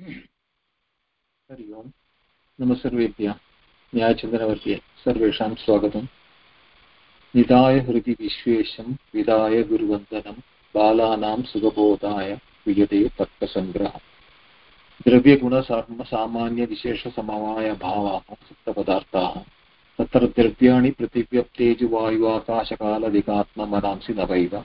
हरि ओम्। नमः सर्वेभ्यः। न्यायचिन्तनवर्गे सर्वेषां स्वागतम्। निधाय हृदि विश्वेशं, विधाय गुरुवन्दनं, बालानां सुखबोधाय क्रियते तर्कसङ्ग्रहः द्रव्यगुणसामान्यविशेषसमवायभावाः सप्तपदार्थाः। तत्र द्रव्याणि पृथिव्यप्तेजुवायुवाकाशकालदिकात्ममनांसि नवैव।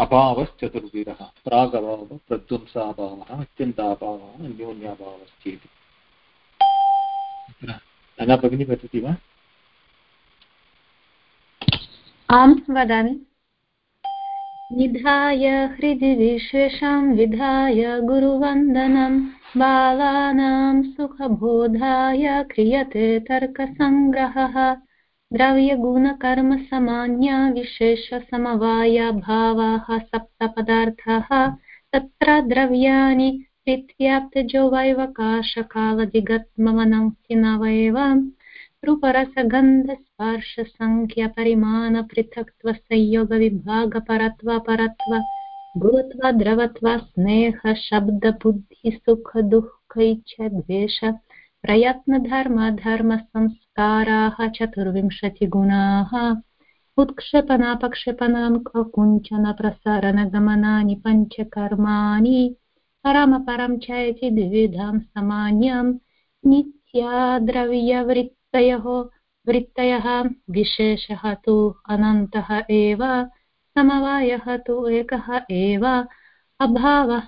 अभावश्चतुर्विधः प्रागभावः प्रध्वंसाभावः अत्यन्ताभावः अन्योन्याभावश्चेति धना भगिनी वदति वा? आं वदामि। निधाय हृदि विश्वेषां विधाय गुरुवन्दनं बालानां सुखबोधाय क्रियते तर्कसङ्ग्रहः। द्रव्यगुणकर्मसामान्या विशेषसमवायभावाः सप्तपदार्थाः तत्र द्रव्याणि पृथ्व्याप्तजो वैवकाशकालदिगत्ममनंसि नवैव रूपरसगन्धस्पर्शसङ्ख्यपरिमाणपृथक्त्वसंयोगविभागपरत्वपरत्व गुरुत्व द्रवत्व स्नेह शब्दबुद्धिसुखदुःखैच्छद्वेष प्रयत्नधर्मधर्मसंस्काराः चतुर्विंशतिगुणाः। उत्क्षेपणापक्षेपणां कुञ्चन प्रसारणगमनानि पञ्चकर्माणि। परमपरं च इति द्विविधां सामान्यं नित्याद्रव्यवृत्तयोः। वृत्तयः विशेषः तु अनन्तः एव, समवायः तु एकः एव। अभावः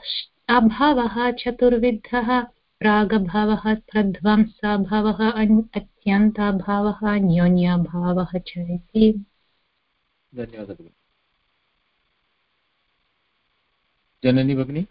अभावः चतुर्विधः, प्रागभावः, प्रध्वंसभावः अत्यन्ताभावः न्योन्यभावः च इति। धन्यवादः। जननी भगिनी?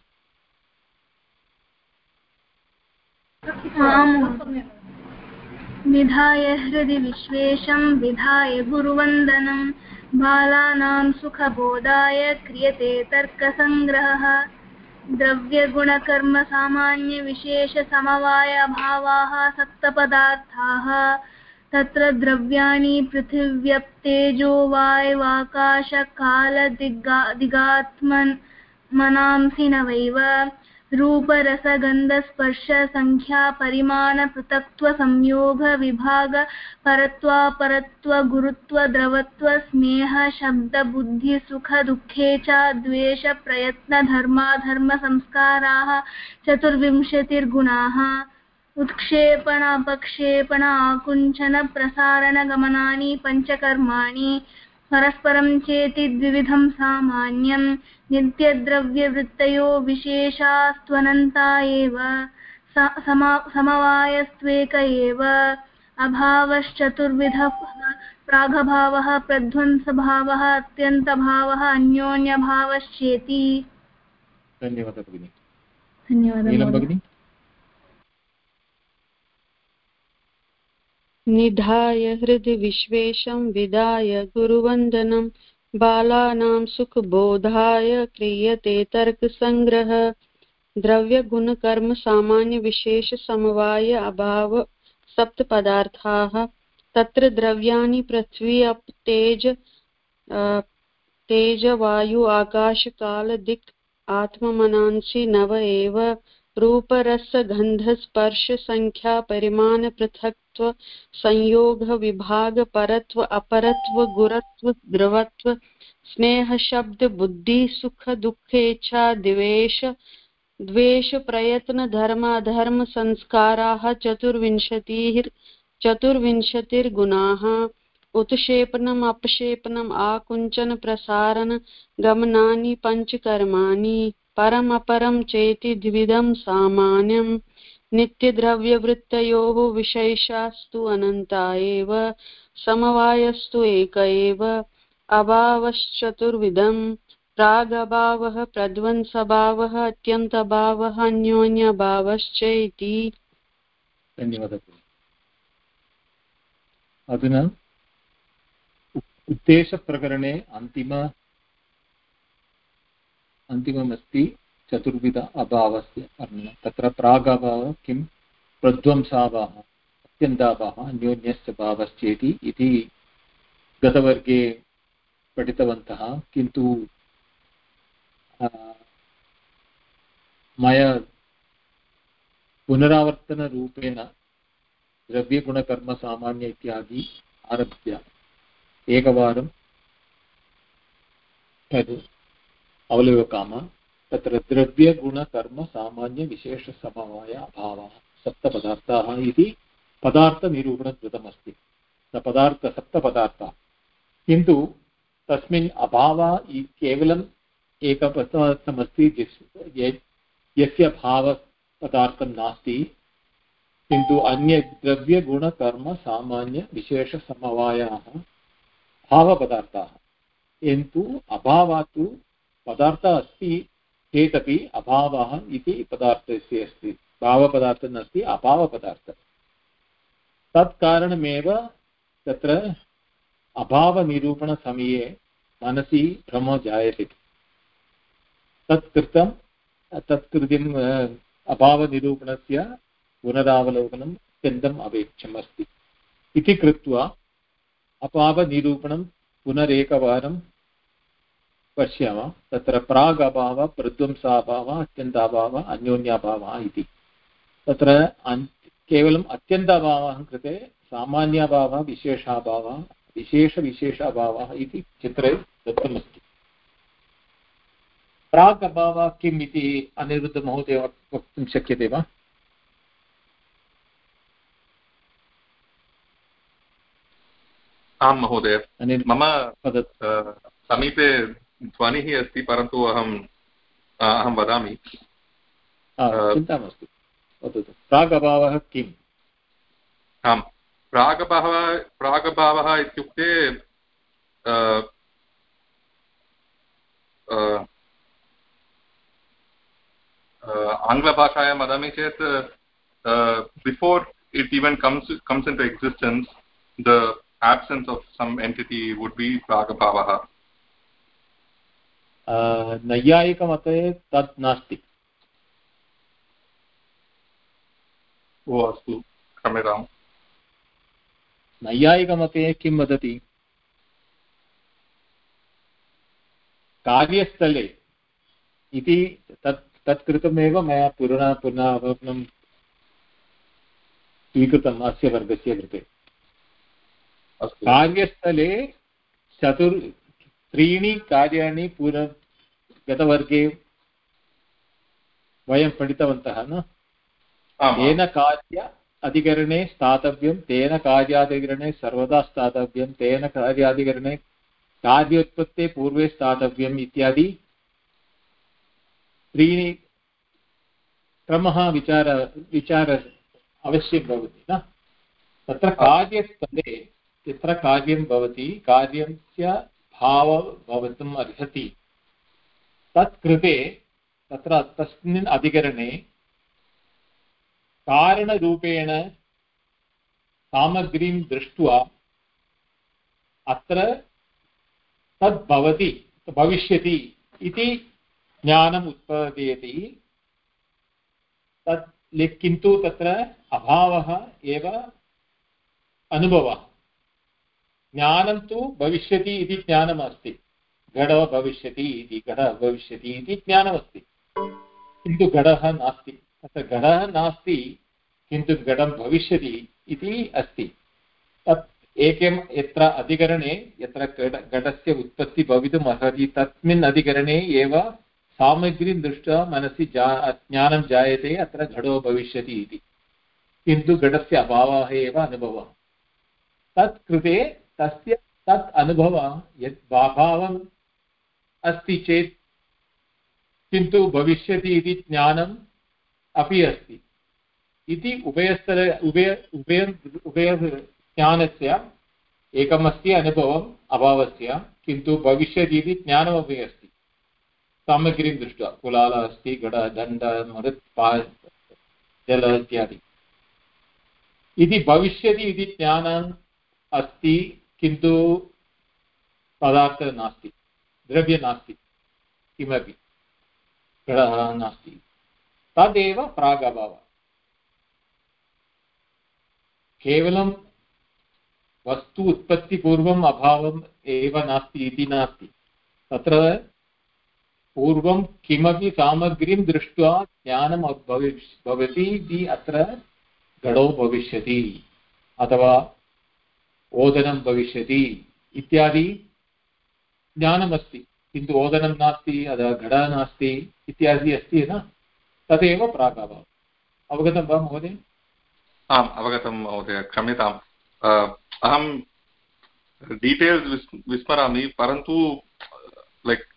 विधाय हृदि विश्वेशं विधाय गुरुवन्दनं। बालानां सुखबोधाय क्रियते तर्कसङ्ग्रहः। द्रव्यगुणकर्मसामान्यविशेषसमवायभावाः सप्तपदार्थाः। तत्र द्रव्याणि पृथिव्यप्तेजो वायवाकाशकालदिगा न नवैव रूपरसगन्धस्पर्शसङ्ख्यापरिमाणपृथक्त्वसंयोगविभाग परत्वापरत्वगुरुत्वद्रवत्व स्नेहशब्दबुद्धिसुखदुःखे च द्वेषप्रयत्नधर्माधर्मसंस्काराः, चतुर्विंशतिर्गुणाः उत्क्षेपण अपक्षेपण आकुञ्चन प्रसारणगमनानि पञ्चकर्माणि, परस्परं चेति द्विविधं सामान्यं नित्यद्रव्यवृत्तयो विशेषास्त्वनन्ता एव। समवायस्त्वेक एव। अभावश्चतुर्विधः प्रागभावः प्रध्वंसभावः अत्यन्तभावः अन्योन्यभावश्चेति। धन्यवादः भगिनि। धन्यवादः निधाय हृदि विश्वेशं विदाय गुरुवन्दनं बालानां सुखबोधाय क्रियते तर्कसङ्ग्रह द्रव्यगुणकर्मसामान्यविशेषसमवाय अभाव सप्तपदार्थाः। तत्र द्रव्याणि, पृथ्वी, अप्, तेज तेजवायु आकाशकालदिक् आत्ममनांसि, नव एव रूपरसगन्धस्पर्शसङ्ख्यापरिमाणपृथक्त्व संयोगविभागपरत्व अपरत्व गुरत्व द्रवत्व स्नेहशब्दबुद्धिसुखदुःखेच्छा द्वेष द्वेषप्रयत्नधर्माधर्मसंस्काराः चतुर्विंशतिः चतुर्विंशतिर्गुणाः उत्क्षेपणम् अपक्षेपणम् आकुञ्चन प्रसारण गमनानि पञ्चकर्माणि परमपरं चेति द्विविधं सामान्यं नित्यद्रव्यवृत्तयोः विशेषास्तु अनन्ता एव, समवायस्तु एक एव, अभावश्चतुर्विधं, प्रागभावः, प्रध्वंसभावः, अत्यन्तभावः अन्योन्यभावश्च इति अधुना उद्देशप्रकरणे अन्तिम अन्तिममस्ति चतुर्विध अभावस्य वर्णनं तत्र प्रागभावः किं? प्रध्वंसाभावः, अत्यन्ताभावः, अन्योन्यस्य भावश्चेति इति गतवर्गे पठितवन्तः। किन्तु मया पुनरावर्तनरूपेण द्रव्यगुणकर्मसामान्य इत्यादि आरभ्य एकवारं तद् अवलोकामः तत्र द्रव्यगुणकर्मसामान्यविशेषसमवाय अभावः सप्तपदार्थाः इति पदार्थनिरूपणं कृतमस्ति पदार्थ सप्तपदार्थाः किन्तु तस्मिन् अभावः केवलम् एकपदार्थमस्ति यस्य भावपदार्थं नास्ति किन्तु अन्य द्रव्यगुणकर्मसामान्यविशेषसमवायाः भावपदार्थाः किन्तु अभावात् पदार्थः अस्ति चेदपि अभावः इति पदार्थस्य अस्ति। भावपदार्थः नास्ति, अभावपदार्थः। तत् कारणमेव तत्र अभावनिरूपणसमये मनसि भ्रमो जायते। तत् कृतं तत्कृतिम् अभावनिरूपणस्य पुनरावलोकनम् अत्यन्तम् अपेक्षम् अस्ति इति कृत्वा अभावनिरूपणं पुनरेकवारं पश्यामः। तत्र प्राग् अभावः प्रध्वंसाभावः अत्यन्ताभावः अन्योन्याभावः इति। तत्र केवलम् अत्यन्ताभावः कृते सामान्याभावः विशेषाभावः विशेषविशेषाभावः इति चित्रे दत्तमस्ति। प्राक् अभावः किम् इति अनिरुद्धमहोदय वक्तुं शक्यते वा? आं महोदय। मम समीपे ध्वनिः अस्ति परन्तु अहम् अहं वदामि। चिन्ता मास्तु। वदतु। प्रागभावः किम्? आम्। प्रागभावः प्रागभावः इत्युक्ते आङ्ग्लभाषायां वदामि चेत् before it even comes comes into existence the absence of some entity would be pragabhavah नैयायिकमते तत् नास्ति ओ अस्तु क्षम्यताम् नैयायिकमते किं वदति कार्यस्थले इति तत् तत्कृतमेव मया पुनः पुनः अवलोकनं स्वीकृतम् अस्य वर्गस्य कृते कार्यस्थले चतुर् त्रीणि कार्याणि पूर्व गतवर्गे वयं पठितवन्तः न? तेन कार्य अधिकरणे स्थातव्यं तेन कार्याधिकरणे सर्वदा स्थातव्यं तेन कार्याधिकरणे कार्योत्पत्ते पूर्वे स्थातव्यम् इत्यादि। त्रीणि क्रमः विचार विचार अवश्यं भवति न? तत्र कार्यस्थले यत्र कार्यं भवति कार्यस्य भावः भवितुम् अर्हति। तत् कृते तत्र तस्मिन् अधिकरणे कारणरूपेण सामग्रीं दृष्ट्वा अत्र तद् भवति भविष्यति इति ज्ञानम् उत्पादयति। तत् किन्तु तत्र अभावः एव अनुभवः। ज्ञानं तु भविष्यति इति ज्ञानमस्ति घटः भविष्यति इति घटः भविष्यति इति ज्ञानमस्ति किन्तु घटः नास्ति तत्र घटः नास्ति किन्तु घटं भविष्यति इति अस्ति तत् एकम् यत्र अधिकरणे यत्र घटस्य उत्पत्तिः भवितुम् अर्हति तस्मिन् अधिकरणे एव सामग्रीं दृष्ट्वा मनसि जा ज्ञानं जायते अत्र घटो भविष्यति इति किन्तु घटस्य अभावः एव अनुभवः तत् कृते तस्य तत् अनुभवः यत् भावम् अस्ति चेत् किन्तु भविष्यति इति ज्ञानम् अपि अस्ति। इति उभयस्तर उभय उभय उभयज्ञानस्य एकमस्ति अनुभवम् अभावस्य किन्तु भविष्यति इति ज्ञानमपि अस्ति। सामग्रीं दृष्ट्वा कुलालः अस्ति घट दण्ड मरुत् पा, जल इत्यादि। इति भविष्यति इति ज्ञानं अस्ति किन्तु पदार्थः नास्ति, द्रव्य नास्ति, किमपि घटः नास्ति। तदेव प्रागभावः। केवलं वस्तु उत्पत्तिपूर्वम् अभावम् एव नास्ति इति नास्ति। तत्र पूर्वं किमपि सामग्रीं दृष्ट्वा ज्ञानं भवति इति अत्र घटो भविष्यति। अथवा ओदनं भविष्यति इत्यादि ज्ञानमस्ति। किन्तु ओदनं नास्ति अथवा घटः नास्ति इत्यादि अस्ति न। तदेव प्रागभावम् अवगतं वा महोदय? आम्, अवगतं महोदय, क्षम्यताम्। अहं डीटेल्स् विस्मरामि, परन्तु, लैक्,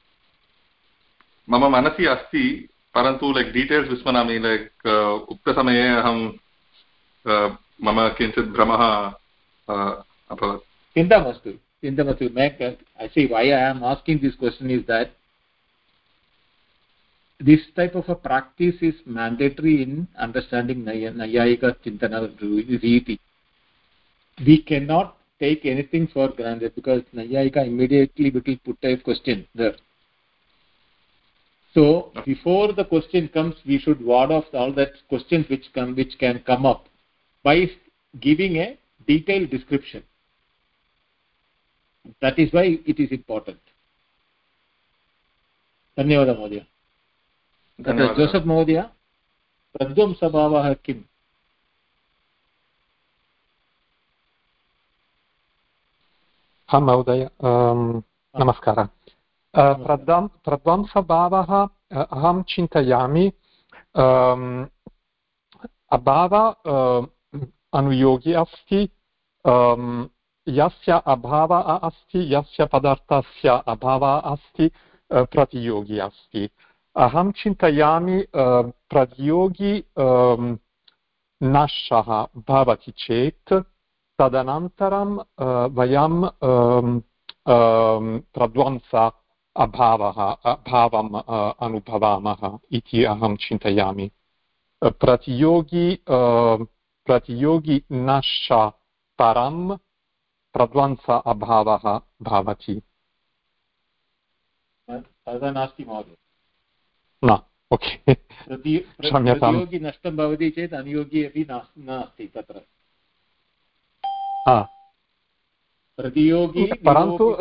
मम मनसि अस्ति, परन्तु, लैक्, डीटेल्स् विस्मरामि, लैक् उक्तसमये अहं मम किञ्चित् भ्रमः अभवत् चिन्ता मास्तु चिन्ता मास्तु I see why I am asking this question is that this type of a practice is mandatory in understanding Nayayika Chintana Riti. We cannot take anything for granted because Nayayika immediately will put a question there. So before the question comes, we should ward off all that questions which come which can come up by giving a detailed description. That is why it is important. धन्यवादः महोदय। जोसफ् महोदय प्रध्वंसभावः किम्? आं महोदय नमस्कारः। प्रध्वं प्रध्वंसभावः अहं चिन्तयामि अभाव अनुयोगी अस्ति यस्य अभावः अस्ति, यस्य पदार्थस्य अभावः अस्ति प्रतियोगी अस्ति। अहं चिन्तयामि प्रतियोगी नष्टः भवति चेत्, तदनन्तरं वयं प्रध्वंस अभावः, अभावम् अनुभवामः इति अहं चिन्तयामि। प्रतियोगी प्रतियोगी नष्ट परं प्रध्वंस अभावः भवति तथा नास्ति महोदय। न ओके। प्रतियोगी नष्टं भवति चेत् अनुयोगी अपि नास्ति तत्र। प्रतियोगी परन्तु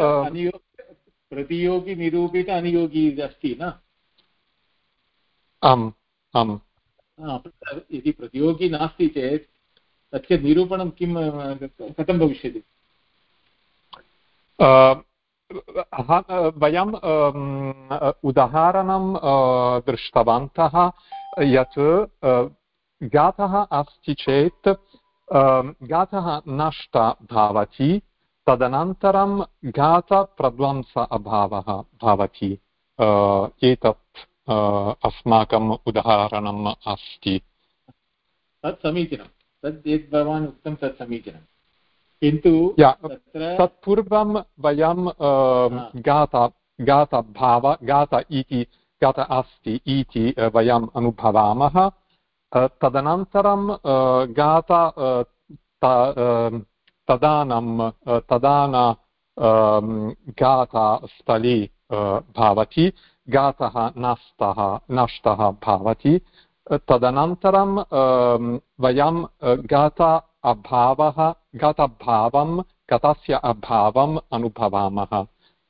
प्रतियोगी निरूपित अनुयोगी अस्ति न? आम् आम्। यदि प्रतियोगी नास्ति चेत् तस्य निरूपणं किं कथं भविष्यति? वयम् उदाहरणं दृष्टवन्तः यत् गातः अस्ति चेत् गातः नष्ट भवति, तदनन्तरं घातप्रध्वंस अभावः भवति एतत् अस्माकम् उदाहरणम् अस्ति। तत् समीचीनं। तद् यद् भवान् उक्तं तत् समीचीनं किन्तु तत्पूर्वं वयं गात गातभाव गात इति गात अस्ति इति वयम् अनुभवामः। तदनन्तरं गात तदानं तदान गातस्थले भवति गातः नष्टः नष्टः भवति। तदनन्तरं वयं गात अभावः गतभावं गतस्य अभावम् अनुभवामः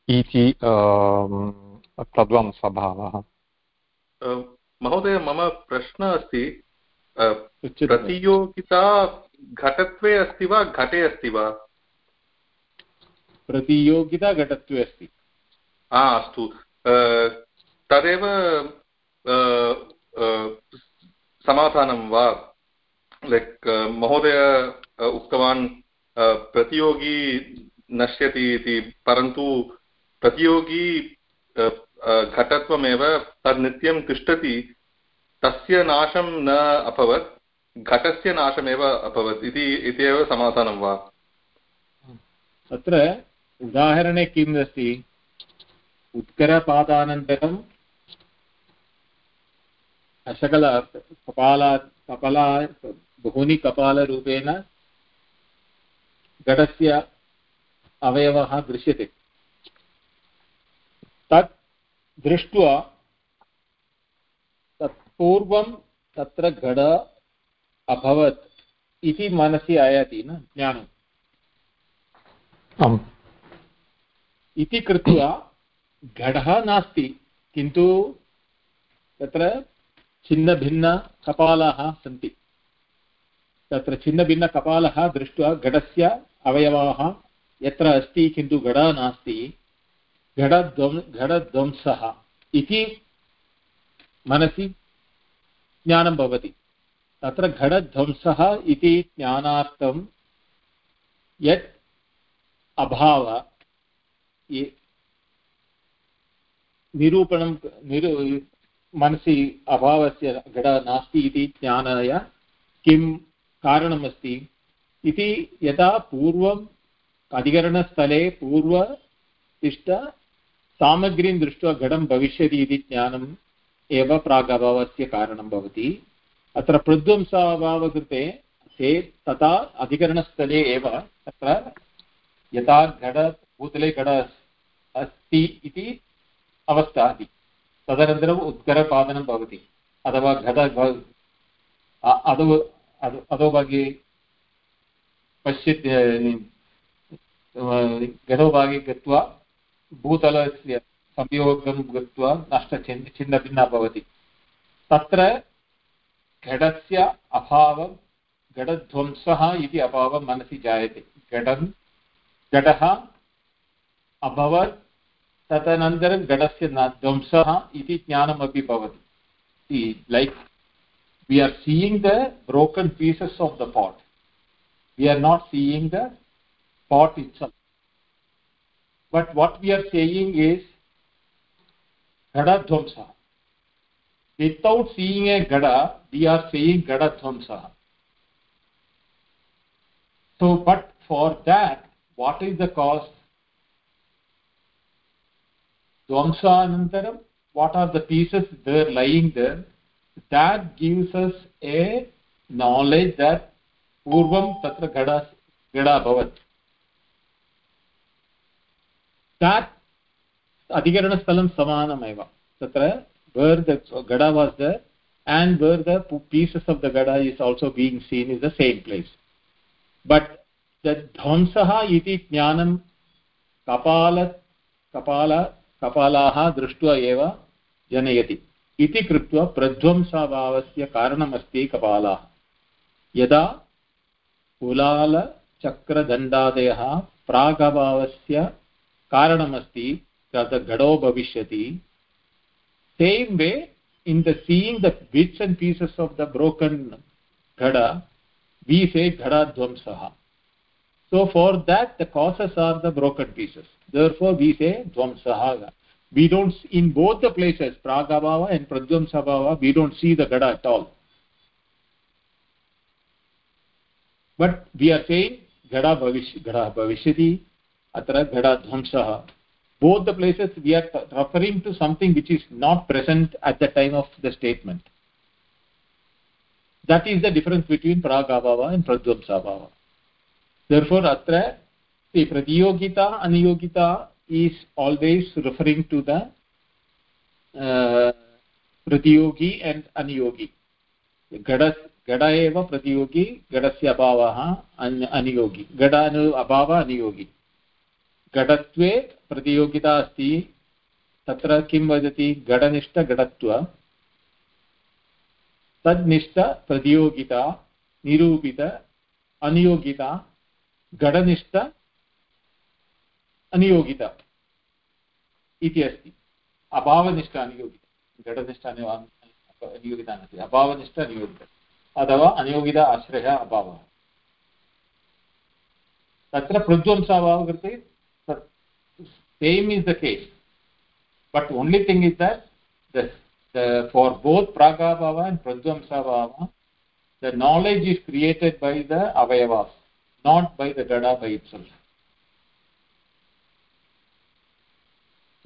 इति प्रध्वंसभावः महोदय मम प्रश्नः अस्ति। प्रतियोगिता घटत्वे अस्ति वा घटे अस्ति वा? प्रतियोगिता घटत्वे अस्ति। हा अस्तु। तदेव समाधानं वा? लैक् महोदय उक्तवान् प्रतियोगी नश्यति इति, परन्तु प्रतियोगी घटत्वमेव तद् नित्यं तिष्ठति, तस्य नाशं न अभवत् घटस्य नाशमेव अभवत् इति एव समाधानं वा? तत्र उदाहरणे किम् अस्ति? उत्करपादानन्तरं शकल कपाला कपाला बहूनि कपालरूपेण घटस्य अवयवः दृश्यते। तत् दृष्ट्वा तत् पूर्वं तत्र घट अभवत् इति मनसि आयाति न? ज्ञानम् आम्। इति कृत्वा घटः नास्ति किन्तु तत्र छिन्नभिन्नकपालाः सन्ति। तत्र छिन्नभिन्नकपालः दृष्ट्वा घटस्य अवयवाः यत्र अस्ति किन्तु घटः नास्ति घटध्वं घटध्वंसः इति मनसि ज्ञानं भवति। तत्र घटध्वंसः इति ज्ञानार्थं यत् अभाव निरूपणं निरू, मनसि अभावस्य घट नास्ति इति ज्ञानाय किं कारणमस्ति। इति यदा पूर्वम् अधिकरणस्थले पूर्वतिष्ठ सामग्रीं दृष्ट्वा घटं भविष्यति इति ज्ञानम् एव प्रागभावस्य कारणं भवति। अत्र प्रध्वंसाभावकृते ते तथा अधिकरणस्थले एव तत्र यथा घट, भूतले घट अस्ति इति अवस्था अस्ति तदनन्तरम् उद्गरपादनं भवति। अथवा घट अधो अधोभागे पश्यत् घटोभागे गत्वा भूतलस्य संयोगं गत्वा नष्टचिन् छिन्नभिन्ना भवति तत्र घटस्य अभावं घटध्वंसः इति अभावं मनसि जायते घटं घटः अभवत् तदनन्तरं घटस्य ध्वंसः इति ज्ञानमपि भवति like we are seeing the broken pieces of the pot. We are not seeing the pot itself. But what we are saying is gada dhvamsa without seeing a gada we are saying gada dhvamsa so but for that what is the cause? Dhvamsa anantaram what are the pieces there lying there that gives us a knowledge that पूर्वं तत्र घट घट अभवत् that अधिकरणस्थलं समानमेव तत्र where the gada was there and where the pieces of the gada is also being seen is the same place but the dhvamsah iti jnanam kapala kapala कपालाः दृष्ट्वा एव जनयति इति कृत्वा प्रध्वंसभावस्य कारणमस्ति कपालाः यदा कुलालचक्रदण्डादयः प्रागभावस्य कारणमस्ति तद् घटो भविष्यति same way in the seeing the bits and pieces of the broken घट वि से घटाध्वंसः So for that, the causes are the broken pieces. Therefore, we say dvamsaha. We don't in both the places pragabhava and pradvamsabhava we don't see the gada at all. But we are saying gada bhavish gada bhavishyati atra gada dhamsah both the places we are referring to something which is not present at the time of the statement. That is the difference between pragabhava and pradvamsabhava therefore atra see pratiyogita aniyogita is always referring to the uh, प्रतियोगी and aniyogi gada gada eva प्रतियोगी gadasya अभावः aniyogi gada anu abhava aniyogi घटत्वे प्रतियोगिता अस्ति तत्र किं वदति घटनिष्ठघटत्व तद्निष्ठ प्रतियोगिता निरूपित अनियोगिता घटनिष्ठ अनियोगिता इति अस्ति। अभावनिष्ठ अनियोगिता। घटनिष्ठ अनियोगिता नास्ति अभावनिष्ठ अनियोगिता। अथवा अनियोगिता, आश्रयः, अभावः। तत्र प्रध्वंसाभावः कृते same is the case but only thing is that the for both प्रागाभावः and प्रध्वंसाभावः the knowledge is created by the अवयवास् not by the ghata by itself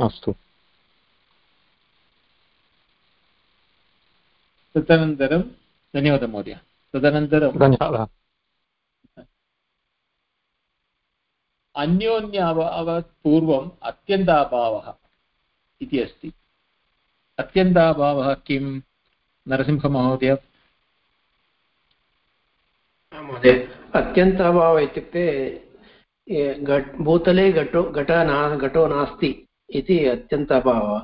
अस्तु। तदनन्तरं धन्यवादः महोदय। तदनन्तरं धन्यवादः। अन्योन्य अभावात् पूर्वम् अत्यन्ताभावः इति अस्ति। अत्यन्ताभावः किं? नरसिंहमहोदय। महोदय अत्यन्ताभावः इत्युक्ते घट् भूतले घटो घट ना घटो नास्ति। इति अत्यन्ताभावः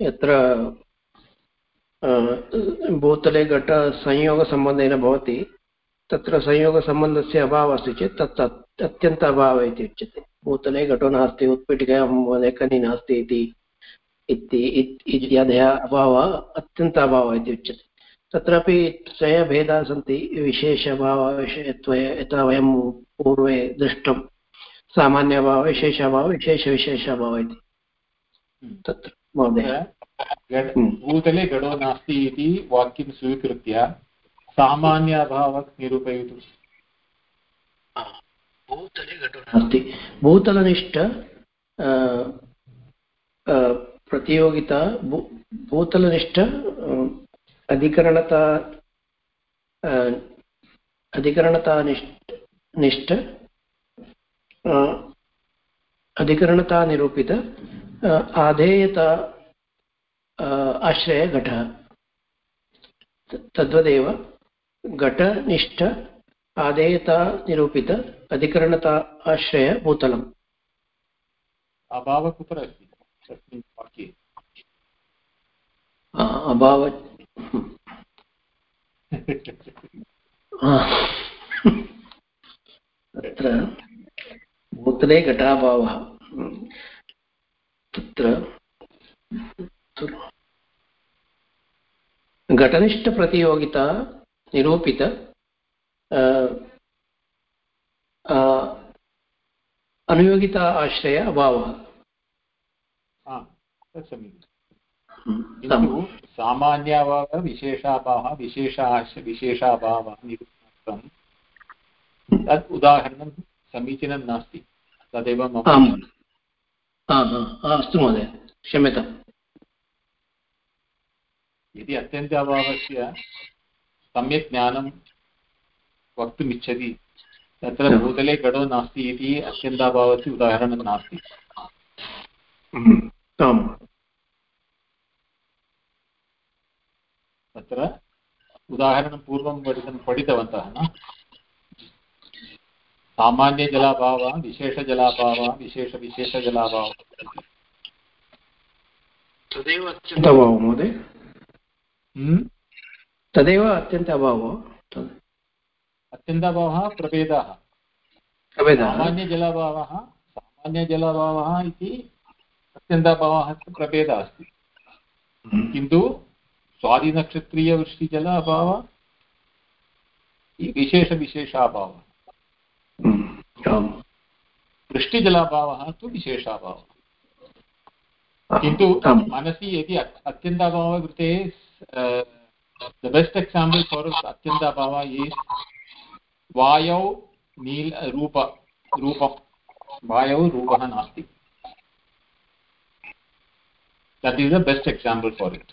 यत्र भूतले घटसंयोगसम्बन्धेन भवति, तत्र संयोगसम्बन्धस्य अभावः अस्ति चेत् तत् अत्यन्त अभावः इति उच्यते। भूतले घटो नास्ति, उत्पीठिकायां लेखनी नास्ति इति इत्यादयः अभावः, अत्यन्त अभावः इति उच्यते। तत्रापि त्रयभेदाः सन्ति विशेषभावविषयत्वे यथा वयं पूर्वे दृष्टं सामान्यभावः विशेषभावः विशेषविशेषभावः इति तत्र महोदय भूतले घटो नास्ति इति वाक्यं स्वीकृत्य सामान्य अभावः निरूपयतु भूतले घटो नास्ति भूतलनिष्ठ प्रतियोगिता भूतलनिष्ठ अधिकरणता अधिकरणता निष्ठ अधिकरणता निरूपित आधेयता आश्रयघटः तद्वदेव घटनिष्ठ आधेयता निरूपित अधिकरणता आश्रय भूतलम् अभावः कुत्र अस्ति वाक्ये अभाव तत्र भूतले घटाभावः। तत्र घटनिष्ठप्रतियोगिता निरूपित अनुयोगिता आश्रय अभावः। किन्तु सामान्याभावः विशेषाभावः विशेषाश् विशेषाभावः निरूपितं तत् उदाहरणं समीचीनं नास्ति। तदेव मम अस्तु महोदय क्षम्यताम्। यदि अत्यन्ताभावस्य सम्यक् ज्ञानं वक्तुमिच्छति तत्र भूतले घटो नास्ति इति अत्यन्ताभावस्य उदाहरणं नास्ति। तत्र उदाहरणं पूर्वं पठितं पठितवन्तः न? सामान्यजलाभावः विशेषजलाभावः विशेषविशेषजलाभावः तदेव अत्यन्तभावः महोदय। तदेव अत्यन्त अभावः। अत्यन्ताभावः प्रभेदाः। सामान्यजलाभावः सामान्यजलाभावः इति अत्यन्ताभावः प्रभेदः अस्ति। किन्तु स्वादिनक्षत्रीयवृष्टिजल अभावः विशेषविशेषाभावः उक्तं वृष्टिजलाभावः तु विशेषाभावः। किन्तु मनसि यदि अत्यन्ताभावः कृते द बेस्ट् एक्साम्पल् फार् अत्यन्ताभावः इस् वायौ नील रूप रूपं वायौ रूपः नास्ति। That is the best example for it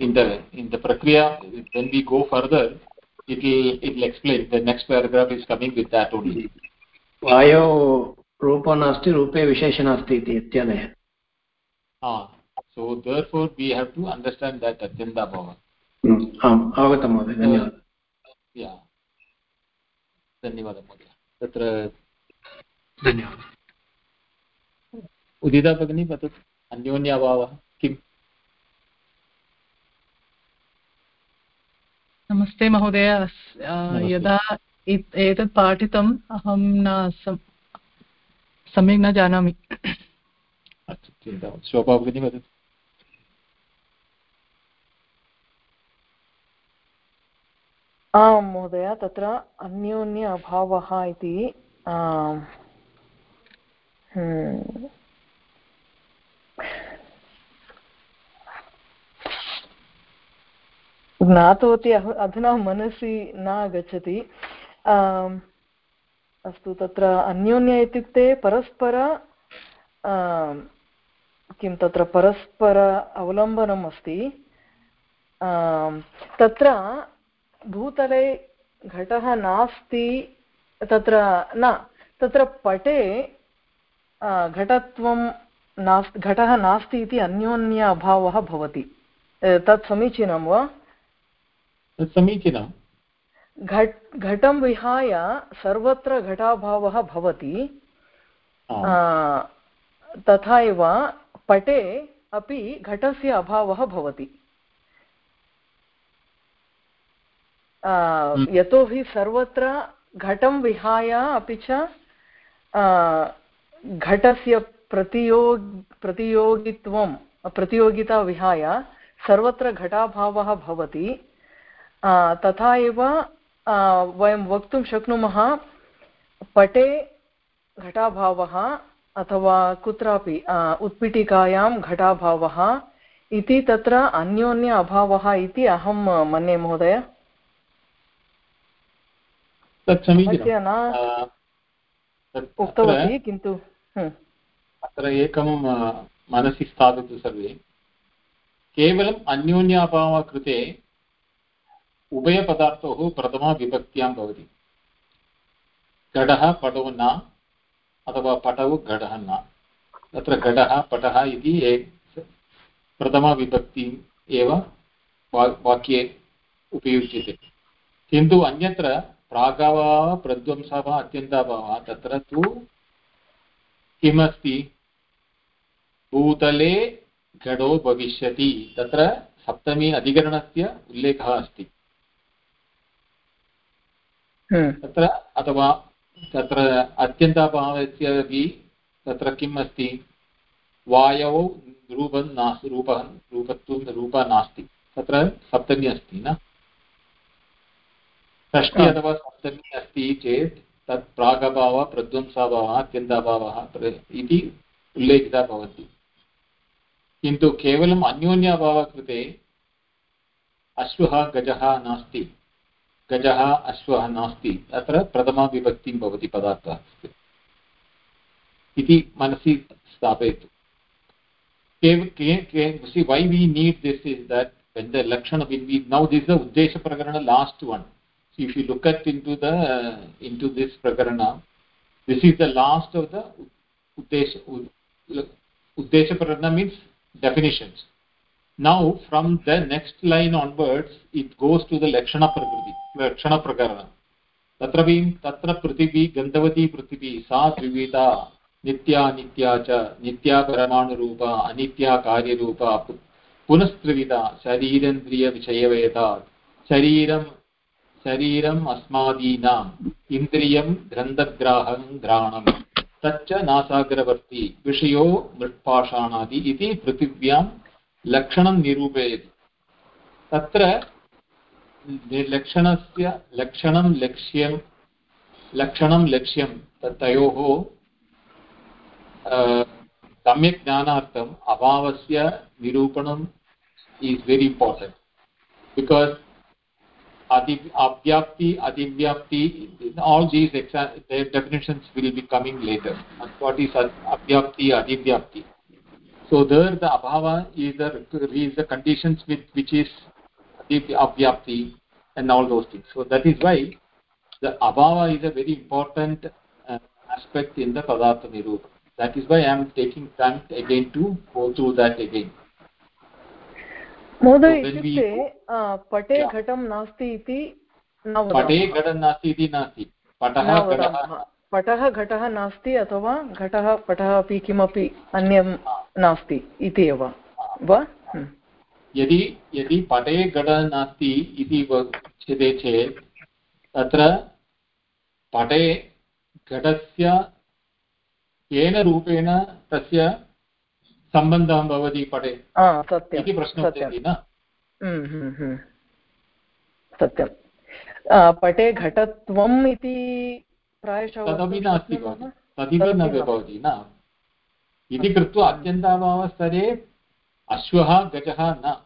in the in the प्रक्रिया when we go further it will it will explain the next paragraph is coming with that only vayau रूपो नास्ति रूपे विशेष नास्ति इति इत्यादयः so therefore we have to understand that atyanta bhava आम् अवगतं महोदय धन्यवादः धन्यवादः महोदय तत्र धन्यवादः उदिता भगिनी वदतु अन्योन्याभावः किम् नमस्ते महोदय। यदा एतत् पाठितम् अहं न सम्यक् न जानामि। अस्तु चिन्ता शोभा भगिनी वदतु। आं महोदय तत्र अन्योन्य अभावः इति ज्ञातवती अधुना मनसि न आगच्छति। अस्तु, तत्र अन्योन्य इत्युक्ते परस्पर किं तत्र परस्पर अवलम्बनम् अस्ति। तत्र भूतले घटः नास्ति, तत्र न, तत्र पटे घटत्वं नास्ति घटः नास्ति इति अन्योन्य अभावः भवति। तत् समीचीनं वा? तत् समीचीनं। घट् घटं विहाय सर्वत्र घटाभावः भवति। तथा एव पटे अपि घटस्य अभावः भवति। हम्म। यतोहि सर्वत्र घटं विहाय अपि च घटस्य प्रतियोग प्रतियोगित्वं प्रतियोगिता विहाय सर्वत्र घटाभावः भवति। तथा एव वयं वक्तुं शक्नुमः पटे घटाभावः अथवा कुत्रापि उत्पीठिकायां घटाभावः इति तत्र अन्योन्य अभावः इति अहं मन्ये महोदय। न उक्तवती किन्तु अत्र एकं मनसि स्थापयतु सर्वे। केवलम् अन्योन्याभावः कृते उभयपदार्थोः प्रथमाविभक्त्यां भवति। घटः पटो न, अथवा पटौ घटः न। तत्र घटः पटः इति प्रथमाविभक्तिम् एव वाक्ये उपयुज्यते। किन्तु अन्यत्र प्रागभावः प्रध्वंसः अत्यन्ताभावः तत्र तु किमस्ति? भूतले घटो भविष्यति। तत्र सप्तमी अधिकरणस्य उल्लेखः अस्ति। तत्र अथवा तत्र अत्यन्ताभावस्य अपि तत्र किम् अस्ति? वायौ रूपं नास्ति रूपः रूपत्वं रूपः नास्ति। तत्र सप्तमी अस्ति न? षष्टि अथवा सप्तमी अस्ति चेत् तत् प्रागभावः प्रध्वंसाभावः अत्यन्ताभावः इति उल्लेखिता भवति। किन्तु केवलम् अन्योन्याभावः कृते अश्वः गजः नास्ति। गजः, अश्वः नास्ति। अत्र प्रथमाविभक्तिं भवति पदार्थः। इति मनसि स्थापयतु। Why we need this is that lakshana will be now this the uddeshaprakarana last one so if you look at into the into this prakarana this is the last of the uddesha uddeshaprakarana means definitions now, from the next line onwards, it goes to the lakshana lakshana prakarana तत्र पृथिवी गन्धवती पृथिवी सा द्विविधा नित्या नित्या च नित्या परमाणुरूपा अनित्या कार्यरूपा पुनस्त्रिविधा शरीरेन्द्रियविषयवेदात् शरीरं शरीरम् अस्मादीनाम् इन्द्रियं ग्रन्थग्राहं घ्राणं तच्च नासाग्रवर्ती विषयो मृत्पाषाणादि इति पृथिव्यां लक्षणं निरूपयति तत्र लक्षणस्य लक्षणं लक्ष्यं लक्षणं लक्ष्यं तयोः सम्यक् ज्ञानार्थम् अभावस्य निरूपणम् is very important because ati avyapti, ativyapti all these definitions will be coming later what is avyapti, ativyapti? So there the abhava is these the conditions with which is adivy- avyapti and all those things so that is why the abhava is a very important uh, aspect in the padartha nirupa that is why i am taking time again to go through that again महोदय इत्युक्ते पटे. घटं नास्ति इति पटे घटः नास्ति इति नास्ति पटः पटः घटः नास्ति अथवा घटः पटः अपि किमपि अन्यं नास्ति इति एव वा हम्म, यदि यदि पटे घटः नास्ति इति उच्यते चेत् तत्र पटे घटस्य केन रूपेण तस्य सम्बन्धः भवति पटे इति प्रश्नः न? हम्म, हम्म, हम्म। सत्यं। पटे घटत्वम् इति प्रायशः तदपि नास्ति भवति। तदिति तदपि न। भवति न? इति कृत्वा अत्यन्ताभावस्तरे अश्वः गजः न।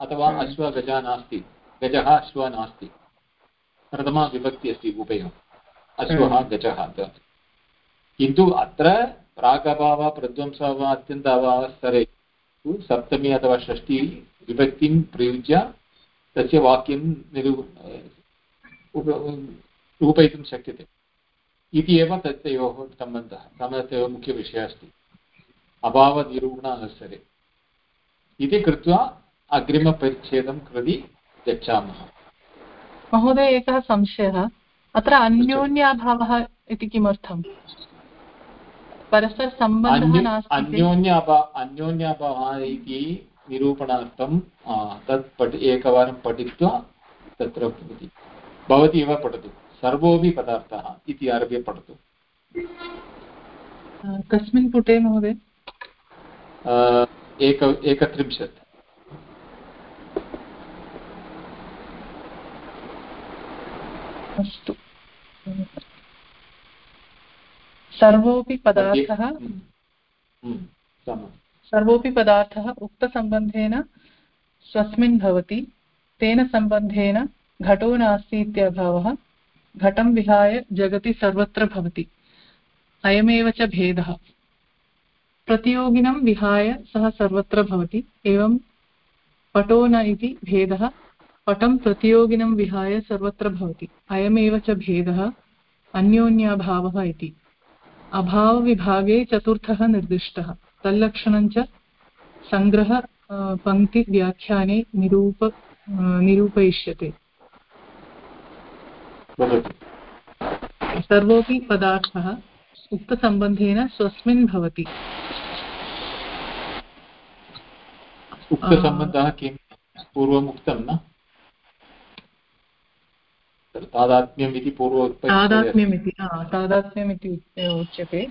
अथवा हम्म। अश्वः गजः नास्ति गजः अश्वः नास्ति। प्रथमा विभक्ति अस्ति उभयम्। अश्वः हम्म। गजः। किन्तु अत्र प्रागभावः प्रध्वंसः अत्यन्ताभावस्तरे तु सप्तमी अथवा षष्ठी विभक्तिं प्रयुज्य तस्य वाक्यं निरू रूपयितुं शक्यते। इति एव तयोः सम्बन्धः। सम्बन्धयोः मुख्यविषयः अस्ति। अभावनिरूपणावसरे इति कृत्वा अग्रिमपरिच्छेदं कृति गच्छामः महोदय एकः संशयः। अत्र अन्योन्याभावः इति किमर्थम्? परस्परसम्बन्धः नास्ति अन्योन्याभावः इति निरूपणार्थं तत् पठि एकवारं पठित्वा तत्र भवति भवती एव पठतु। सर्वोऽपि पदार्थः इति आरभ्य पठतु। कस्मिन् पुटे महोदय? एक एकत्रिंशत्। अस्तु। सर्वोऽपि पदार्थः हम्म, हम्म, सर्वोऽपि पदार्थः उक्तसम्बन्धेन स्वस्मिन् भवति तेन सम्बन्धेन घटो नास्ति इत्यभावः घटं विहाय जगति सर्वत्र भवति। अयमेव च भेदः। प्रतियोगिनं विहाय सः सर्वत्र भवति एवं पटो न इति भेदः पटं प्रतियोगिनं विहाय सर्वत्र भवति अयमेव च भेदः अन्योन्याभावः इति। अभावविभागे चतुर्थः निर्दिष्टः तल्लक्षणं च सङ्ग्रह पङ्क्तिव्याख्याने निरूप निरूपयिष्यते। सर्वोऽपि पदार्थः उक्तसम्बन्धेन स्वस्मिन् भवति। उक्तसम्बन्धः किं? पूर्वम् उक्तं न तादात्म्यम् इति पूर्व तादात्म्यमिति तादात्म्यमिति उच्- उच्यते।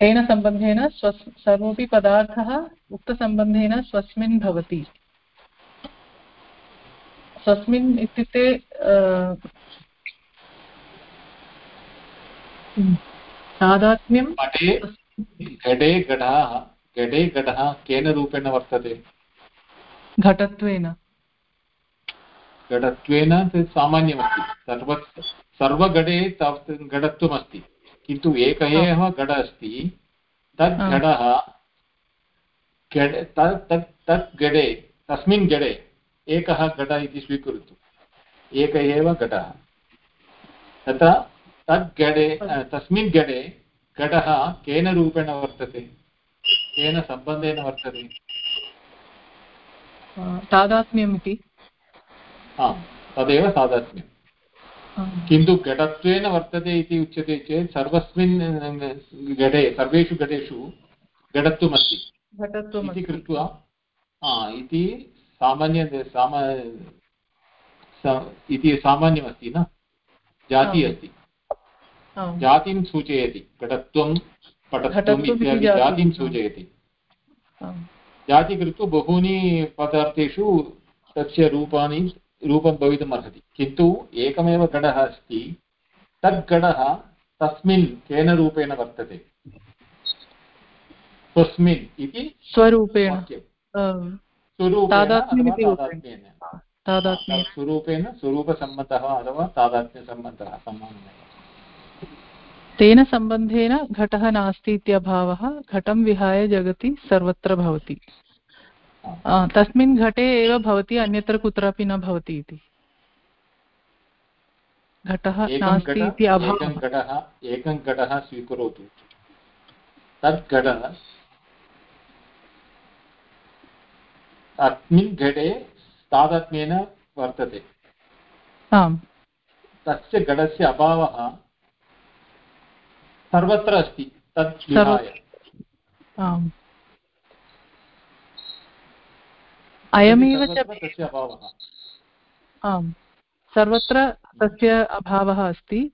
तेन सम्बन्धेन स्वस् सर्वोऽपि पदार्थः उक्तसम्बन्धेन स्वस्मिन् भवति। स्वस्मिन् इत्युक्ते तादात्म्यं पटे घटे घटः घटे घटः केन रूपेण वर्तते? घटत्वेन। घटत्वेन सामान्यमस्ति। सर्व सर्वघटे तावत् घटत्वमस्ति। किन्तु एक एव घट अस्ति तद् घटः तत् घटे तस्मिन् घटे एकः घट इति स्वीकरोतु। एक एव घटः। तत्र तद् अ, तस्मिन् घटे घटः केन रूपेण वर्तते? केन सम्बन्धेन वर्तते? तादात्म्यमिति हा तदेव तादात्म्यम् आम्. किन्तु घटत्वेन वर्तते इति उच्यते चेत् सर्वस्मिन् घटे सर्वेषु घटेषु घटत्वमस्ति घटत्वम् इति कृत्वा हा, इति सामान्य सामा इति सामान्यमस्ति न? जाति अस्ति आम्. जातिं सूचयति घटत्वं पटत्वम् इत्यादि जातिः। सूचयति। जाति कृत्वा बहूनि पदार्थेषु तस्य रूपाणि रूपं भवितुम् अर्हति। किन्तु एकमेव घटः अस्ति तद् तस्मिन् केन रूपेण वर्तते? स्वस्मिन् इति स्वरूपेण। स्वरूपेण स्वरूपसम्बन्धः अथवा तादात्म्यसम्बन्धः समानमेव। तेन सम्बन्धेन घटः नास्ति इत्यभावः घटं विहाय जगति सर्वत्र भवति। तस्मिन् घटे एव भवति अन्यत्र कुत्रापि न भवति इति। घटः नास्ति इति अभावः एकं घटः स्वीकरोतु। तत् घटः अस्मिन् घटे तादात्म्येन वर्तते। आम्। तस्य घटस्य अभावः सर्वत्र अस्ति तत् विहाय। अयमेव च तस्य अभावः। आम्। सर्वत्र तस्य अभावः अस्ति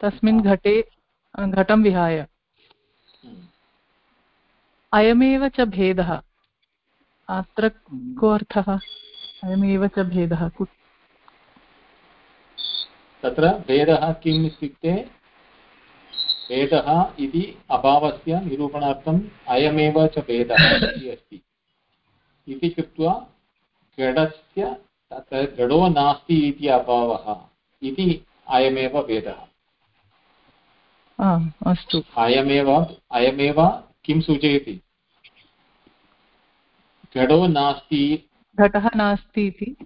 तस्मिन् घटे घटं विहाय। हम्म। अयमेव च भेदः। अत्र को अर्थः? अयमेव च भेदः तत्र भेदः किम् इत्युक्ते भेदः इति अभावस्य निरूपणार्थम् अयमेव च भेदः इति अस्ति। इति कृत्वा घटस्य तत्र घटो नास्ति इति अभावः। इति अयमेव भेदः। अस्तु। अयमेव अयमेव किं सूचयति? घटो नास्ति घटः नास्ति इति।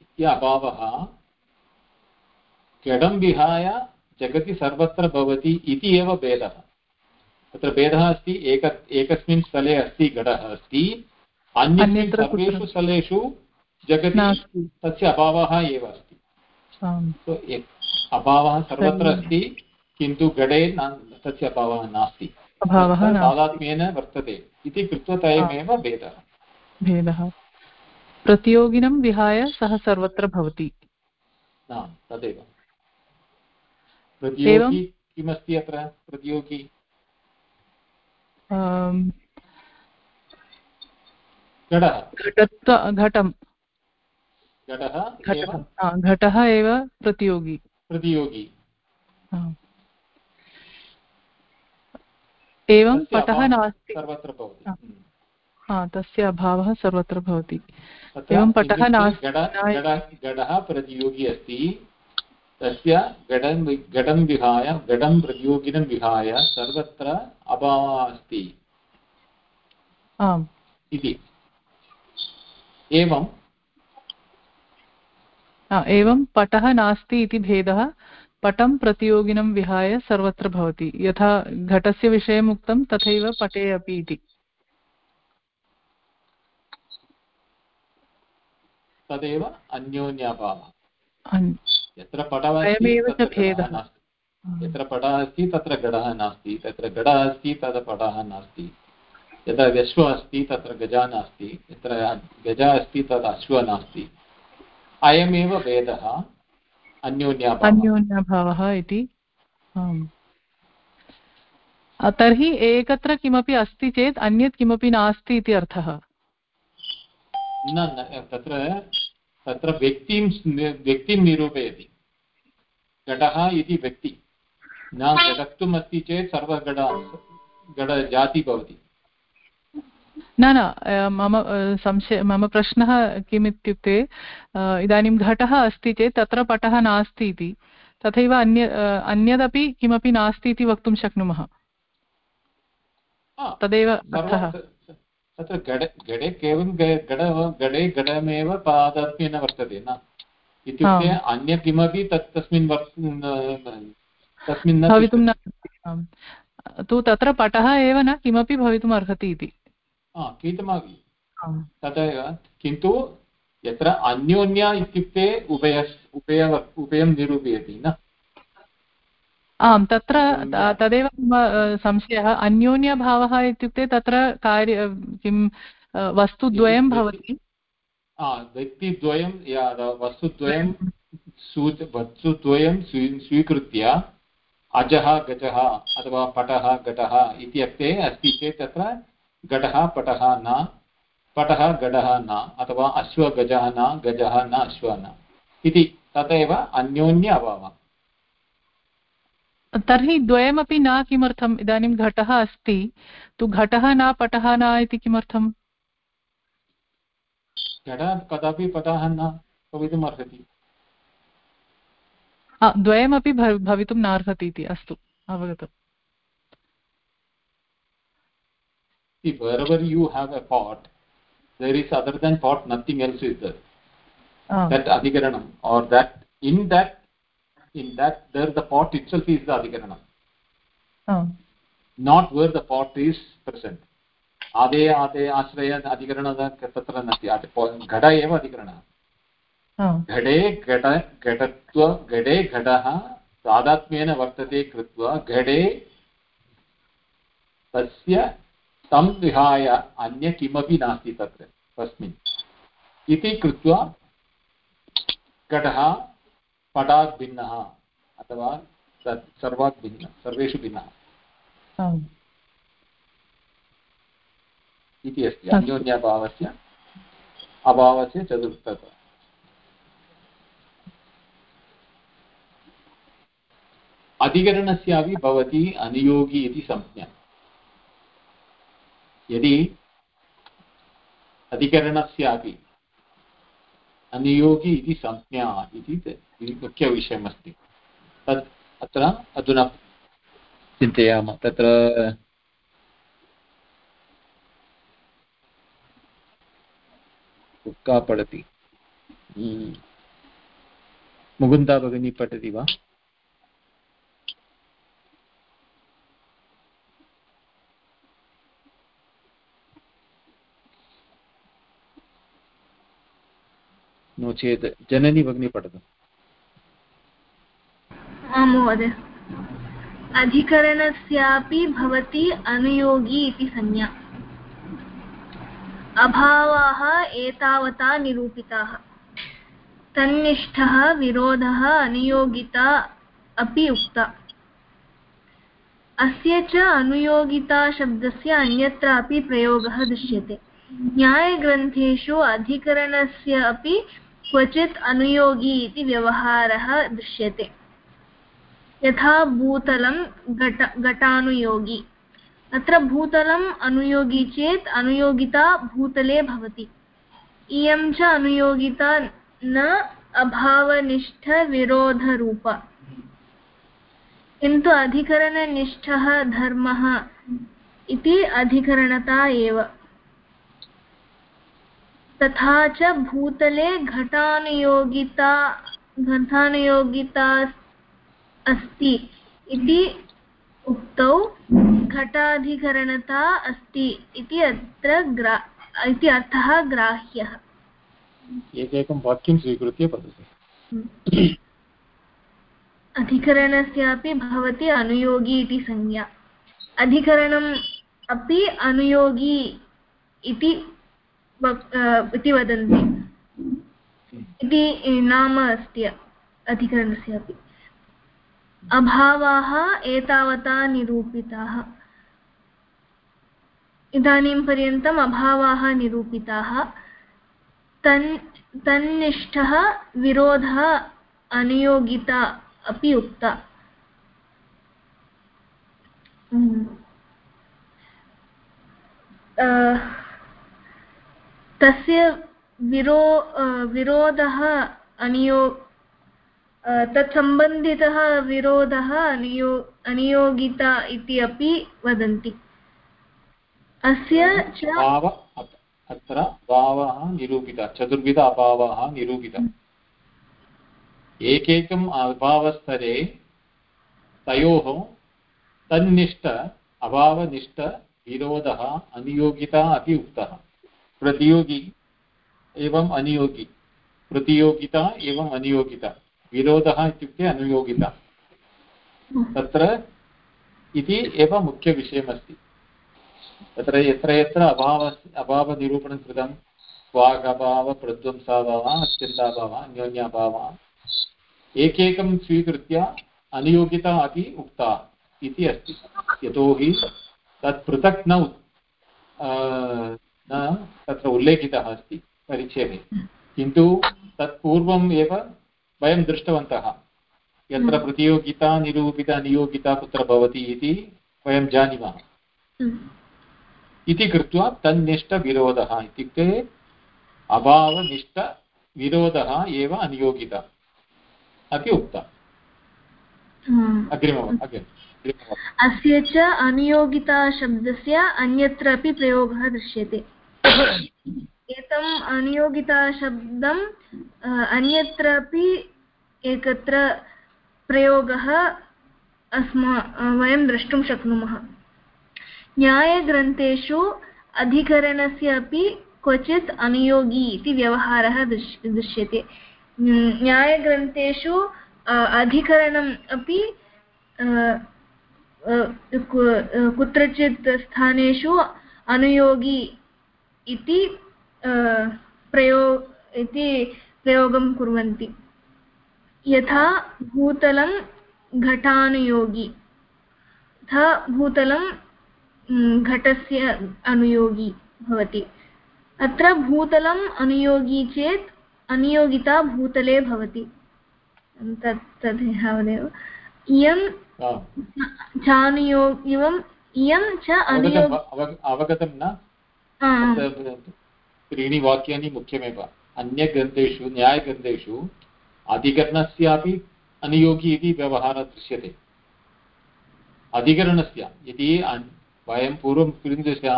इति अभावः। घटं विहाय जगति सर्वत्र भवति इति एव भेदः। तत्र भेदः अस्ति एक एकस्मिन् स्थले अस्ति घटः अस्ति। अन्यस्मिन् सर्वेषु स्थलेषु जगति तस्य अभावः एव अस्ति। अभावः सर्वत्र अस्ति किन्तु घटे तस्य अभावः नास्ति। तादात्म्येन वर्तते। इति कृत्वा तयमेव भेदः। भेदः। प्रतियोगिनं विहाय सः सर्वत्र भवति। तदेव। प्रतियोगी किमस्ति अत्र प्रतियोगी घटं घटः एव प्रतियोगी प्रतियोगी एवं पटः नास्ति सर्वत्र भवति हा तस्य अभावः सर्वत्र भवति एवं पटः नास्ति घटः प्रतियोगी अस्ति तस्य घटं घटं विहाय घटं प्रतियोगिनं विहाय सर्वत्र अभावः अस्ति। इति। एवं। एवं पटः नास्ति इति भेदः। पटं प्रतियोगिनं विहाय सर्वत्र भवति। यथा घटस्य विषयम् उक्तं तथैव पटे अपि इति। तदेव अन्योन्याभावः। यत्र पटः यत्र पटः अस्ति तत्र घटः नास्ति। तत्र घटः अस्ति तत्र पटः नास्ति। यत्र अश्वः अस्ति तत्र गजा नास्ति। यत्र गजा अस्ति तत् अश्वः नास्ति। अयमेव भेदः अन्योन्याभावः। इति। तर्हि एकत्र किमपि अस्ति चेत् अन्यत् किमपि नास्ति इति अर्थः। न न तत्र तत्र व्यक्तिं व्यक्तिं निरूपयति। घटः इति व्यक्ति। न घटत्वम् अस्ति चेत् सर्वघट घटजाति भवति। न न मम संशय मम प्रश्नः किम् इत्युक्ते इदानीं घटः अस्ति चेत् तत्र पटः नास्ति इति। तथैव अन्य अन्यदपि किमपि नास्ति इति वक्तुं शक्नुमः। तदेव अर्थः। तत्र गडे केवलं गडे घटमेव पादात्म्येन वर्तते न इत्युक्ते अन्य किमपि तत् तस्मिन् तस्मिन् भवितुं न तु तत्र पटः एव न किमपि भवितुम् अर्हति इति कीतमावि तदेव किन्तु यत्र अन्योन्या इत्युक्ते उभय उभय उभयं निरूपयति न आम् तत्र तदेव मम संशयः। अन्योन्यभावः इत्युक्ते तत्र कार्य किं वस्तुद्वयं भवति। व्यक्तिद्वयं वस्तुद्वयं वस्तुद्वयं स्वीकृत्य अजः गजः अथवा पटः घटः इत्यर्थे अस्ति चेत् तत्र घटः पटः न पटः गडः न अथवा अश्वगजः न गजः न अश्व न। इति तदेव अन्योन्य अभावः। तर्हि द्वयमपि न किमर्थम् इदानीं घटः अस्ति तु घटः न पटः न इति किमर्थम् घटः कदापि पटः न भवितुम् अर्हति द्वयमपि भवितुं नार्हति इति अस्तु अवगतम् see wherever you have a pot there is other than pot nothing else is there oh. that adhikaranam or that in that in that there the pot itself is the adhikaranam. Oh. not where the pot is present. आदे आदे आश्रय अधिकरण तत्र नास्ति घट एव अधिकरणः घटे घट घटत्व घटे घटः तादात्म्येन वर्तते कृत्वा घटे तस्य तं विहाय अन्य किमपि नास्ति तत्र तस्मिन् इति कृत्वा घटः पटात् भिन्नः अथवा सर्वात् भिन्नः सर्वेषु भिन्नः। इति अस्ति अन्योन्यभावस्य अभावस्य चतुर्थता अधिकरणस्यापि भवति अनुयोगी इति संज्ञा। यदि अधिकरणस्यापि अनुयोगी इति संज्ञा इति मुख्यविषयमस्ति तत् अत्र अधुना चिन्तयामः। तत्र का पठति। मुकुन्दा भगिनी पठति वा? चेत् जननी भगिनी पठतु। आं महोदय। अधिकरणस्यापि भवति अनुयोगी इति संज्ञा। अभावाः एतावता निरूपिताः। तन्निष्ठः, विरोधः, अनुयोगिता अपि उक्ता। अस्य च अनुयोगिताशब्दस्य अन्यत्रापि प्रयोगः दृश्यते। न्यायग्रन्थेषु अधिकरणस्य अपि क्वचित् अनुयोगी इति व्यवहारः दृश्यते। यथा भूतलं घट, घटानुयोगी। अत्र भूतलम् अनुयोगी चेत् अनुयोगिता भूतले भवति। इयं च अनुयोगिता न अभावनिष्ठविरोधरूपा। किन्तु अधिकरणनिष्ठः धर्मः इति अधिकरणता एव। तथा च भूतले घटानुयोगिता घटानुयोगिता अस्ति इति उक्तौ घटाधिकरणता अस्ति इति अत्र ग्रा इति अर्थः ग्राह्यः। एकैकं वाक्यं स्वीकृत्य वदतु अधिकरणस्यापि भवति अनुयोगी इति संज्ञा। अधिकरणम् अपि अनुयोगी इति इति वदन्ति। इति नाम अस्ति अधिकरणस्यापि अभावाः एतावता निरूपिताः। इदानीं पर्यन्तम् अभावाः निरूपिताः। तन्, तन्निष्ठः विरोधः अनुयोगिता अपि उक्ता। उम्. तस्य विरो विरोधः अनियो तत्सम्बन्धितः विरोधः अनियो, अनियोगिता इति अपि वदन्ति। अस्य च अत्र भावः निरूपितः, चतुर्विध अभावः निरूपितः। एकैकम् अभावस्थरे तयोः तन्निष्ठ, अभावनिष्ठ अनियोगिता अपि उक्तः। प्रतियोगी एवम् अनियोगी। प्रतियोगिता एवम् अनियोगिता। विरोधः इत्युक्ते अनुयोगिता। तत्र इति एव मुख्यविषयमस्ति। तत्र यत्र यत्र अभाव अभावनिरूपणं कृतं। स्वागभाव प्रध्वंसाभावः अत्यन्ताभावः, अन्योन्याभावः। एकैकं स्वीकृत्य अनियोगिता अपि उक्ता इति अस्ति। यतोहि तत् पृथक् न न तत्र उल्लेखितः अस्ति परिच्छेदे किन्तु तत् पूर्वम् एव वयं दृष्टवन्तः यत्र प्रतियोगिता निरूपित अनियोगिता कुत्र भवति इति वयं जानीमः। इति कृत्वा तन्निष्ठविरोधः इत्युक्ते अभावनिष्ठविरोधः एव अनियोगिता। अपि उक्ता अग्रिमम् अग्रिम। अस्य च अनियोगिताशब्दस्य अन्यत्र अपि प्रयोगः दृश्यते। एतम् अनियोगिताशब्दम् अन्यत्रापि एकत्र प्रयोगः अस्मा वयं द्रष्टुं शक्नुमः। न्यायग्रन्थेषु अधिकरणस्य अपि क्वचित् अनुयोगी इति व्यवहारः दृश्, दृश्यते। न्यायग्रन्थेषु अधिकरणम् अपि कुत्रचित् स्थानेषु अनुयोगी इति प्रयो इति प्रयोगं कुर्वन्ति। यथा भूतलं घटानुयोगी। तथा भूतलं घटस्य अनुयोगी भवति। अत्र भूतलम् अनुयोगी चेत् अनियोगिता भूतले भवति। तत् तद् यावदेव इयं इवम् इयं च अनुयोग अवगतं न? त्रीणि वाक्यानि मुख्यमेव। अन्यग्रन्थेषु न्यायग्रन्थेषु अधिकरणस्यापि अनुयोगी इति व्यवहारः दृश्यते। अधिकरणस्य यदि वयं पूर्वं कृतस्य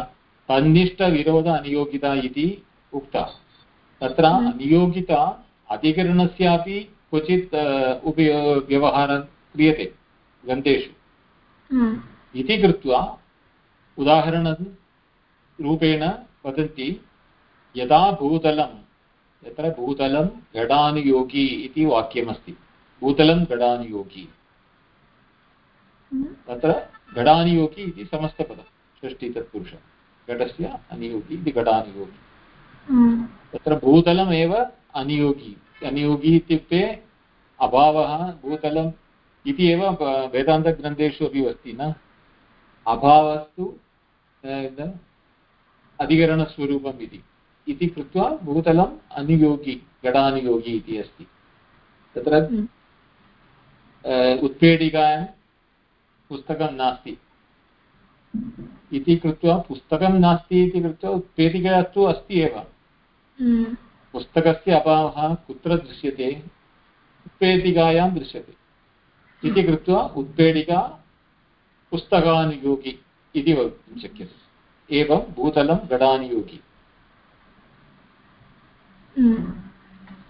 तन्निष्ठविरोध अनियोगिता इति उक्ता। तत्र अनियोगिता अधिकरणस्यापि क्वचित् उपयो व्यवहारः क्रियते ग्रन्थेषु। हम्म. इति कृत्वा उदाहरणरूपेण वदन्ति, यदा भूतलं यत्र भूतलं घटानुयोगी इति वाक्यमस्ति। भूतलं घटानुयोगी तत्र घटानुयोगी इति समस्तपदं षष्टितत्पुरुषं घटस्य अनुयोगी इति घटानुयोगी तत्र भूतलमेव अनुयोगी। अनुयोगी इत्युक्ते अभावः भूतलम् इति एव वेदान्तग्रन्थेषु अपि अस्ति न? अभावस्तु अधिकरणस्वरूपम् इति इति कृत्वा भूतलम् अनुयोगी घटानुयोगी इति अस्ति। तत्र उत्पीठिकायां पुस्तकं नास्ति। इति कृत्वा पुस्तकं नास्ति इति कृत्वा उत्पीठिका तु अस्ति एव। पुस्तकस्य अभावः कुत्र दृश्यते? उत्पेटिकायां दृश्यते। इति कृत्वा उत्पेटिका पुस्तकानुयोगी इति वक्तुं शक्यते। एवं भूतलं गडानुयोगी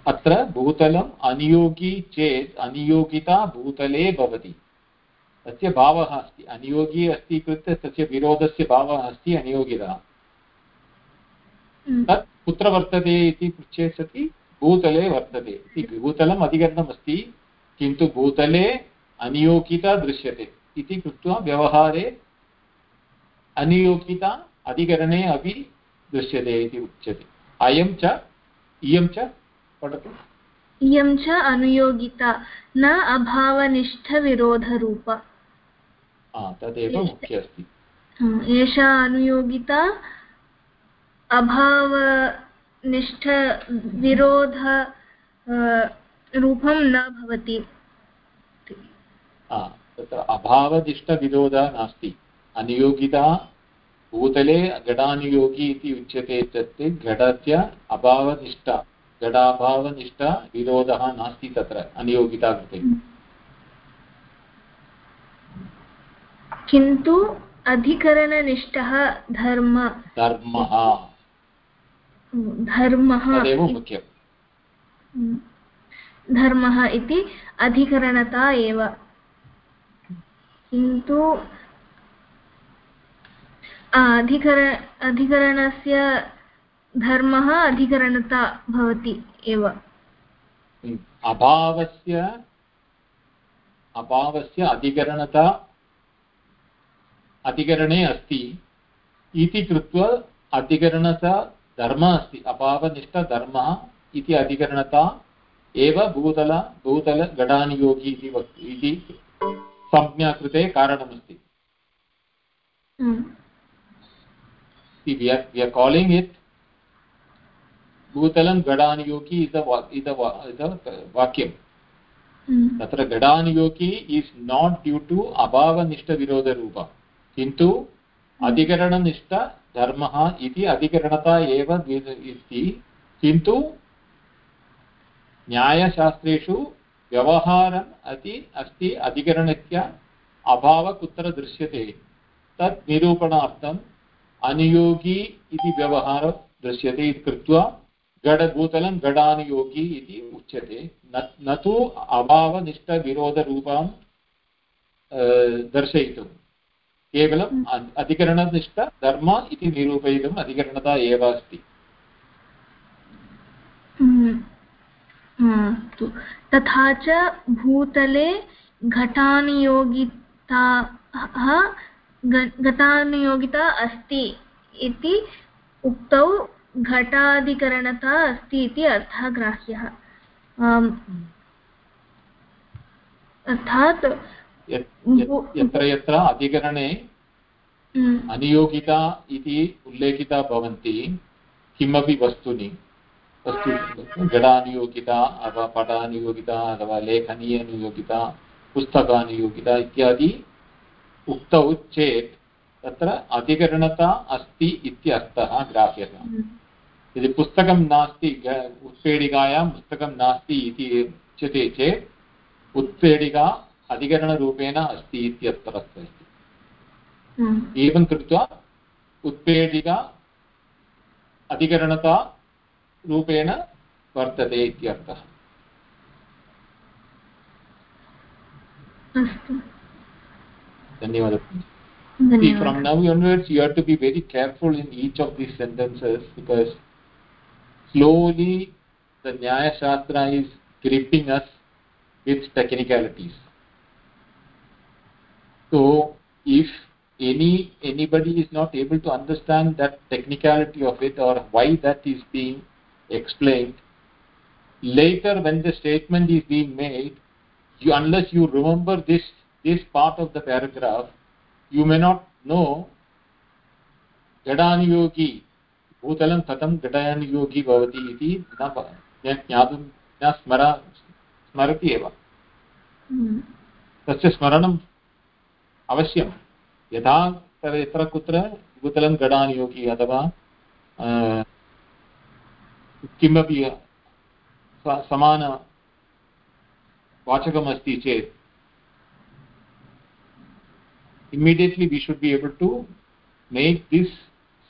अत्र भूतलम् अनियोगी चेत् अनियोगिता भूतले भवति। तस्य भावः अस्ति अनियोगी अस्ति कृत्वा तस्य विरोधस्य भावः अस्ति अनियोगिता। तत् कुत्र वर्तते इति पृच्छेत् सति भूतले वर्तते। इति भूतलम् अधिकरणमस्ति किन्तु भूतले अनियोगिता दृश्यते। इति कृत्वा व्यवहारे अनियोगिता अधिकरणे अपि दृश्यते इति उच्यते। अयं च इयं च पठतु। इयं च अनुयोगिता न अभावनिष्ठविरोधरूपा। तदेव मुख्य अस्ति। एषा अनुयोगिता अभावनिष्ठविरोध रूपं न भवति। तत्र अभावनिष्ठविरोधः नास्ति। अनुयोगिता भूतले घटानुयोगी इति उच्यते चेत् घटस्य अभावनिष्ठ। घटाभावनिष्ठ विरोधः नास्ति तत्र अनुयोगिता कृते। किन्तु अधिकरणनिष्ठः धर्म। धर्मः। धर्मः तदेव मुख्यम्। धर्मः इति अधिकरणता एव। किन्तु अधिकर अधिकरणस्य धर्मः अधिकरणता भवति एव। अभावस्य अभावस्य अधिकरणता अधिकरणे अस्ति इति कृत्वा अधिकरणता धर्मः अस्ति। अभावनिष्ठधर्मः इति अधिकरणता एव भूतल भूतलघटानुयोगी इति वक् इति संज्ञा कृते कारणमस्ति we are, we are calling it भूतलं गडानुयोगी इज़ इज़ वाक्यं तत्र गडानुयोगी इस् नाट् ड्यू टु अभावनिष्ठविरोधरूप किन्तु अधिकरणनिष्ठ धर्मः इति अधिकरणता एव अस्ति किन्तु न्यायशास्त्रेषु व्यवहारम् अति अस्ति अधिकरणस्य अभावः कुत्र दृश्यते तत् निरूपणार्थम् अनुयोगी इति व्यवहारः दृश्यते इति कृत्वा गडभूतलं गडानुयोगी इति उच्यते। न तु अभावनिष्ठविरोधरूपां दर्शयितुं। केवलम् अधिकरणनिष्ठ धर्म इति निरूपयितुम् अधिकरणता एव अस्ति। तथा च भूतले घटानुयोगिता घटानुयोगिता अस्ति इति उक्तौ घटाधिकरणता अस्ति इति अर्थः ग्राह्यः अर्थात् यत्र यत्र अधिकरणे अनियोगिता इति उल्लेखिता भवन्ति किमपि वस्तूनि वस्तु घटानुयोगिता अथवा पटानुयोगिता अथवा लेखनीयनुयोगिता पुस्तकानुयोगिता इत्यादि उक्तौ चेत् तत्र अधिकरणता अस्ति इत्यर्थः ग्राह्यः यदि पुस्तकं नास्ति उत्पीठिकायां पुस्तकं नास्ति इति उच्यते चेत् उत्पीठिका अधिकरणरूपेण अस्ति इत्यत्र अस्ति। एवं कृत्वा उत्पीठिका अधिकरणता रूपेण वर्तते इत्यर्थः See, from now onwards, you have to be very careful in each of these sentences because slowly the Nyaya Shastra is gripping us with technicalities. So, if any anybody is not able to understand that technicality of it or why that is being explained, later when the statement is being made, you, unless you remember this this part of the paragraph, you may not know. गडानुयोगी भूतलं कथं घटानुयोगी भवति इति न ज्ञातुं न स्मर स्मरति एव तस्य स्मरणम् अवश्यं यथा यत्र कुत्र भूतलं गडानुयोगी अथवा किमपि समानवाचकमस्ति चेत् immediately we should be able to make this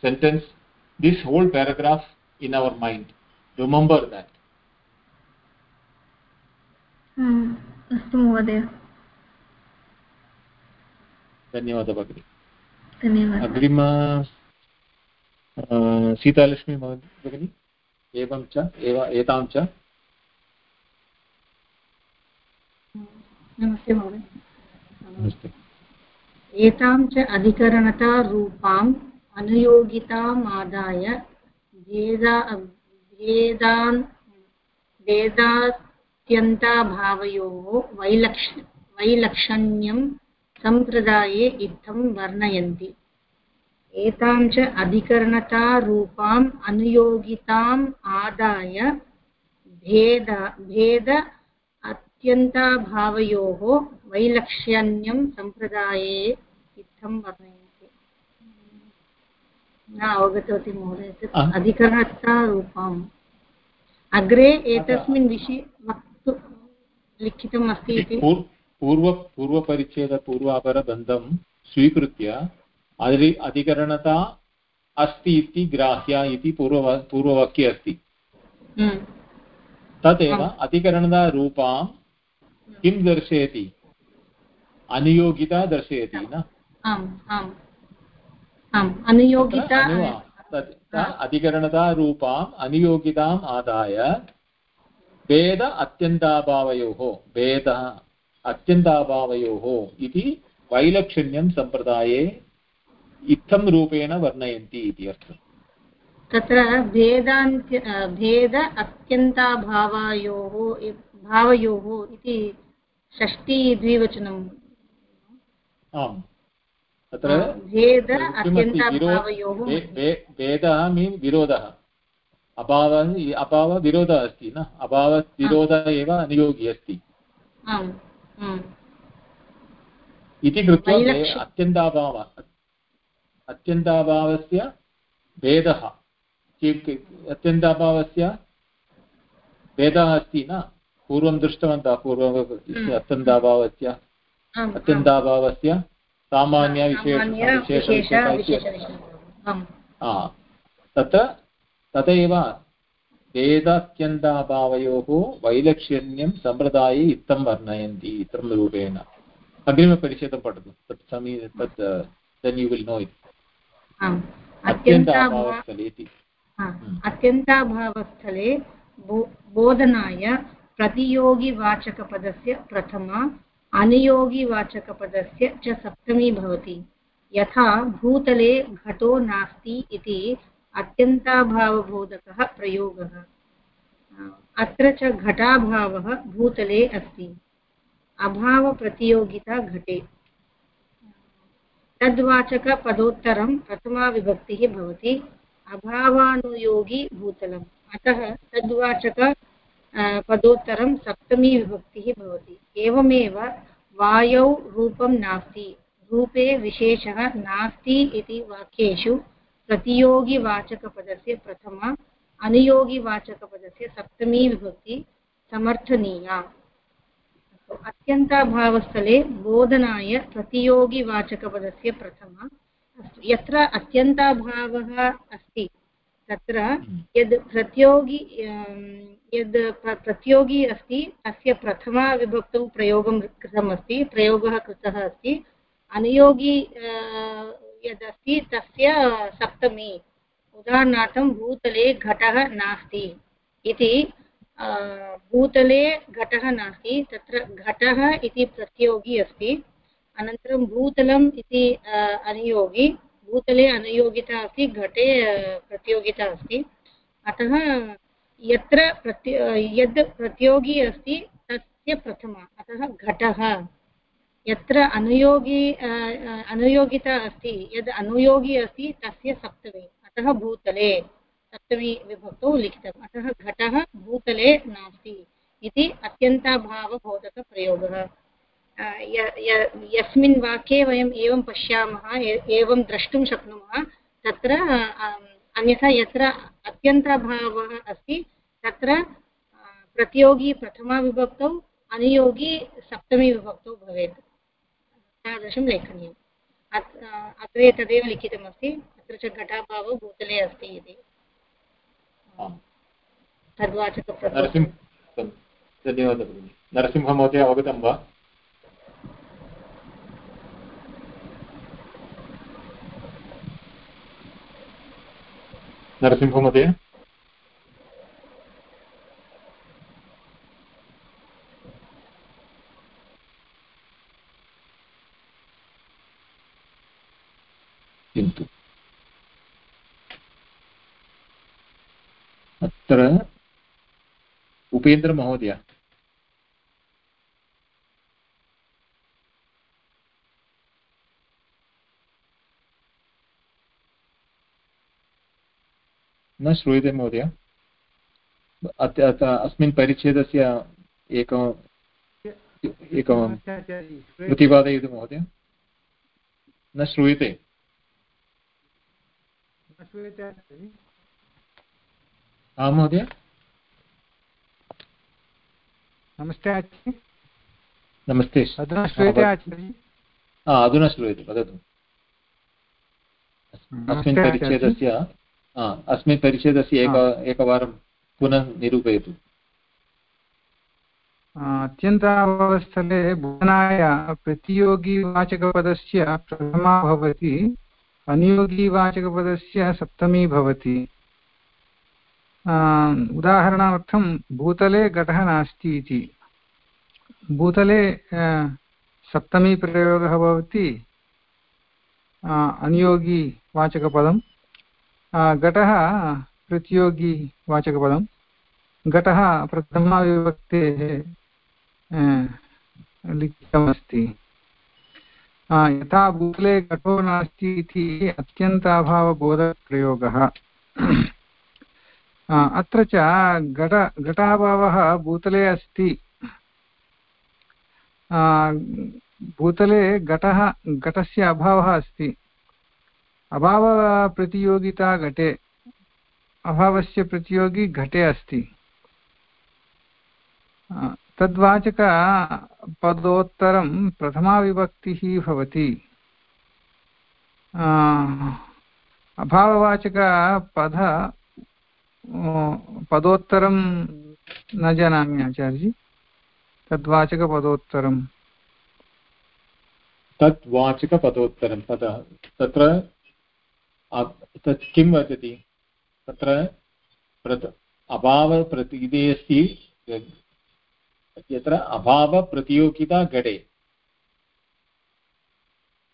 sentence this whole paragraph in our mind remember that अस्तु महोदय धन्यवादः भगिनि धन्यवादः अग्रिम सीतालक्ष्मी भगिनि एवं च एव एतां च नमस्ते महोदय नमस्ते एतां च अधिकरणतारूपाम् अनुयोगितामादाय भेदात्यन्ताभावयोः वैलक्ष, वैलक्षण्यं सम्प्रदाये इत्थं वर्णयन्ति। एतां च अधिकरणतारूपाम् अनुयोगिताम् आदाय भेद भेद अत्यन्ताभावयोः वैलक्षण्यं सम्प्रदाये इत्थं वर्णयन्ति। न अवगतवती महोदय अधिकरणतारूपम् अग्रे एतस्मिन् विषये वक्तुं लिखितम् अस्ति इति पूर्व पूर्वपरिच्छेदपूर्वापरबन्धं स्वीकृत्य अधि अधिकरणता अस्ति इति ग्राह्या इति पूर्व पूर्ववाक्ये अस्ति। तदेव अधिकरणतारूपां किं दर्शयति? अनुयोगिता दर्शयति न? अधिकरणतारूपाम् अनुयोगिताम् आदाय भेद अत्यन्ताभावयोः भेदः अत्यन्ताभावयोः इति वैलक्षण्यं सम्प्रदाये इत्थं रूपेण वर्णयन्ति इति अर्थः। तत्र भेदान्त्य भेद अत्यन्ताभावयोः भावयोः इति षष्टि द्विवचनम् आम्। तत्र भेद अत्यन्ताभावयोः भेदः मीन् विरोधः। अभावः अभावविरोधः अस्ति न? अभावविरोधः एव अनुयोगी अस्ति। इति कृत्वा अत्यन्ताभाव अत्यन्ताभावस्य भेदः। अत्यन्ताभावस्य भेदः अस्ति न? पूर्वं दृष्टवन्तः पूर्वम् अत्यन्ताभावस्य अत्यन्ताभावस्य सामान्यविशेष तत्र तथैव वेदात्यन्ताभावयोः वैलक्षण्यं सम्प्रदाये इत्थं वर्णयन्ति इत्थं रूपेण। अग्रिमपरिच्छेदं पठतु। तत् समी तत् then you will know it अत्यन्ताभावस्थले इति अत्यन्ताभावस्थले बोधनाय प्रतियोगिवाचकपदस्य प्रथमा, अनुयोगिवाचकपदस्य च सप्तमी भवति। यथा भूतले घटो नास्ति इति अत्यन्ताभावबोधकः प्रयोगः। अत्र च घटाभावः भूतले अस्ति। अभावप्रतियोगिता घटे। तद्वाचकपदोत्तरं प्रथमाविभक्तिः भवति। अभावानुयोगी भूतलम्। अतः तद्वाचक पदोत्तरं सप्तमी विभक्तिः भवति। एवमेव वायौ रूपं नास्ति। रूपे विशेषः नास्ति इति वाक्येषु प्रतियोगिवाचकपदस्य प्रथमा, अनुयोगिवाचकपदस्य सप्तमी विभक्ति समर्थनीया। अत्यन्ताभावस्थले बोधनाय प्रतियोगिवाचकपदस्य प्रथमा। अस्तु, यत्र अत्यन्ताभावः अस्ति तत्र यद् प्रतियोगि यद् प्रतियोगी अस्ति तस्य प्रथमा विभक्तौ प्रयोगं कृतमस्ति प्रयोगः कृतः अस्ति। अनुयोगी यदस्ति तस्य सप्तमी। उदाहरणार्थं भूतले घटः नास्ति इति भूतले घटः नास्ति तत्र घटः इति प्रत्योगी अस्ति। अनन्तरं भूतलम् इति अनुयोगी। भूतले अनुयोगिता अस्ति, घटे प्रतियोगिता अस्ति। अतः यत्र प्रत्य यद् प्रतियोगी अस्ति, तस्य प्रथमा, अतः घटः। यत्र अनुयोगी अनुयोगिता अस्ति, यद् अनुयोगी अस्ति, तस्य सप्तमी, अतः भूतले। सप्तमी विभक्तौ लिखितम्। अतः घटः, भूतले नास्ति इति अत्यन्ताभावबोधकप्रयोगः। यस्मिन् वाक्ये वयम् एवं पश्यामः एवं द्रष्टुं शक्नुमः, तत्र अन्यथा यत्र अत्यन्ताभावः अस्ति, तत्र प्रतियोगी प्रथमाविभक्तौ अनुयोगी सप्तमीविभक्तौ भवेत्। तादृशं लेखनीयम्। अग्रे तदेव लिखितमस्ति, अत्र च घटाभावो भूतले अस्ति इति। धन्यवादः भगिनि नरसिंहमहोदय, अवगतं वा? नरसिंहमहोदय किन्तु अत्र उपेन्द्रमहोदय न श्रूयते महोदय। अस्मिन् परिच्छेदस्य एक एकं प्रतिपादयतु महोदय। न श्रूयते। आं महोदय। नमस्ते आचार्य। नमस्ते। अधुना श्रूयते आचार्य। अधुना श्रूयते वदतु। अस्मिन् परिच्छेदस्य अस्मिन् परिच्छेदस्य एक एकवारं पुनः निरूपयतु अत्यन्तावस्थले भुवनाय प्रतियोगिवाचकपदस्य प्रथमा भवति अनियोगिवाचकपदस्य सप्तमी भवति उदाहरणार्थं भूतले घटः नास्ति इति भूतले सप्तमी प्रयोगः भवति अनियोगिवाचकपदं घटः प्रतियोगिवाचकपदं घटः प्रथमाविभक्तेः लिखितमस्ति। यथा भूतले घटो नास्ति इति अत्यन्ताभावबोधप्रयोगः। अत्र च घट, घटाभावः भूतले अस्ति। भूतले घटः, घटस्य अभावः अस्ति। अभावप्रतियोगिता घटे। अभावस्य प्रतियोगी घटे अस्ति। तद्वाचकपदोत्तरं प्रथमाविभक्तिः भवति। अभाववाचकपद पदोत्तरं न जानामि आचार्यजि। तद्वाचकपदोत्तरं तत् वाचकपदोत्तरं तत् तत्र तत् किं वदति? तत्र प्रत अभावप्रति अस्ति यत्र अभावप्रतियोगिता घटे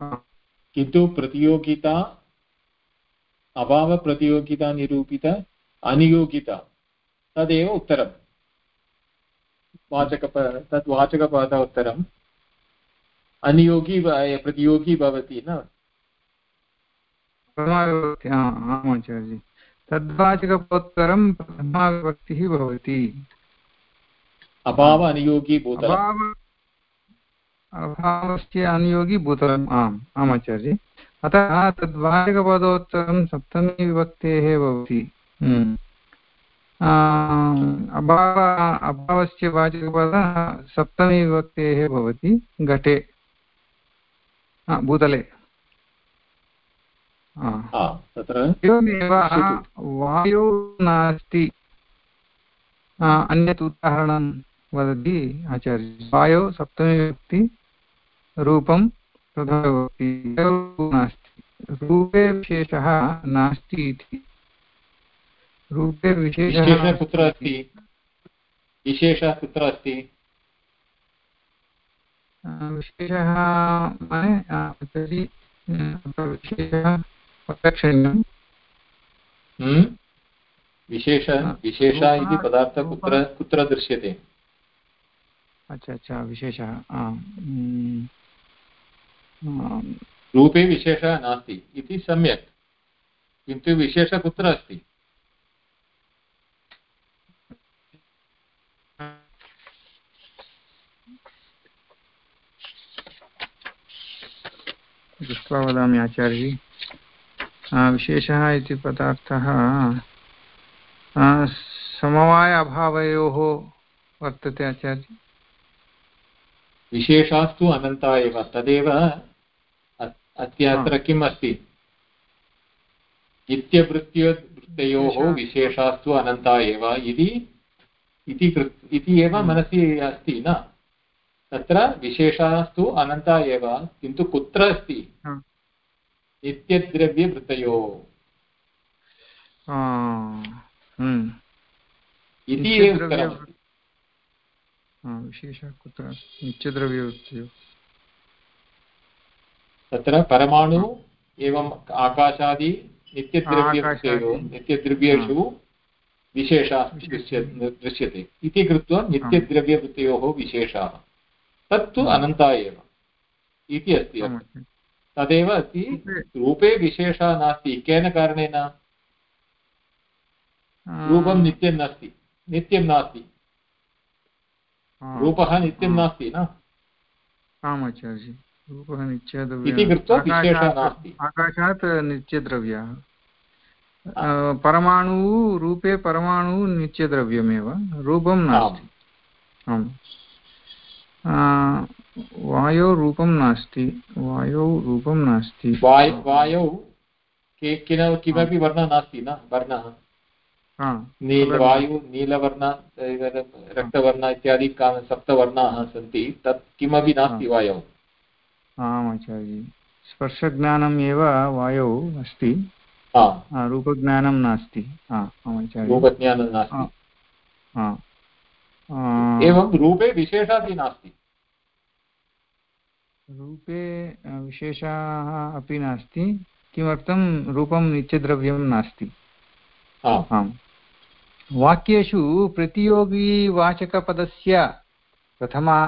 किन्तु प्रतियोगिता, अभावप्रतियोगिता निरूपित, अनियोगिता, तदेव उत्तरं। वाचकप तत् वाचकपद उत्तरम् अनियोगी प्रतियोगी भवति न? आमाचार्य तद्वाचकपोत्तरं प्रथमाविभक्तिः भवति। अभाव अनुयोगी अभावस्य अनुयोगी भूतलम्। आम् आमाचार्य अतः तद्वाचकपदोत्तरं सप्तमी विभक्तेः भवति। अभाव अभावस्य वाचकपदः सप्तमी विभक्तेः भवति। घटे। भूतले। एवमेव वायौ नास्ति. अन्यत् उदाहरणं वदति आचार्य। वायौ सप्तमीविभक्ति रूपं प्रथमविभक्ति नास्ति। रूपे विशेषः नास्ति इति। रूपे विशेषः कुत्र अस्ति? विशेषः कुत्र अस्ति? विशेषः विशेषः प्रक्षणीयं हम्म? विशेष विशेष इति पदार्थः कुत्र कुत्र दृश्यते। अच्छा अच्छा विशेषः हम्म, रूपे विशेषः नास्ति इति सम्यक्। किन्तु विशेषः कुत्र अस्ति? दृष्ट्वा वदामि आचार्य विशेषः इति पदार्थः। समवाय अभावयोः वर्तते आचार्य। विशेषास्तु अनन्ता एव तदेव अद्य अत्र किम् अस्ति? नित्यवृत्तिवृत्तयोः विशेषास्तु। अनन्ता एव इति इति एव मनसि अस्ति न? तत्र विशेषास्तु अनन्ता एव किन्तु कुत्र अस्ति? नित्यद्रव्यवृत्तयोः हम्म। इति विशेषः कुत्र नित्यद्रव्यवृत्तयोः तत्र परमाणु एवम् आकाशादि नित्यद्रव्यवृत्तयोः नित्यद्रव्येषु विशेषाः दृश्यते इति कृत्वा नित्यद्रव्यवृत्तयोः विशेषाः। तत्तु अनन्ता एव। इति अस्ति तदेव अस्ति रूपे विशेषः नास्ति केन कारणेन रूपं नित्यं नास्ति नित्यं नास्ति। रूपः नित्यं नास्ति न? आम् आचार्य रूपः नित्यद्रव्यः। इति कृत्वा विशेषः नास्ति। आकाशात् नित्यद्रव्यः। परमाणुः रूपे परमाणुः नित्यद्रव्यमेव रूपं नास्ति। आम्। वायौ रूपं नास्ति वायौ रूपं नास्ति। वायौ किमपि वर्णः नास्ति न वर्णः। नीलवायु नीलवर्ण रक्तवर्ण इत्यादि सप्तवर्णाः सन्ति तत् किमपि नास्ति वायौ। आम् आचार्य। स्पर्शज्ञानम् एव वायौ अस्ति रूपज्ञानं नास्ति। रूपज्ञानं नास्ति। एवं रूपे विशेषापि नास्ति। रूपे विशेषाः अपि नास्ति। किमर्थं रूपं नित्यद्रव्यं नास्ति? आम्। वाक्येषु प्रतियोगिवाचकपदस्य प्रथमा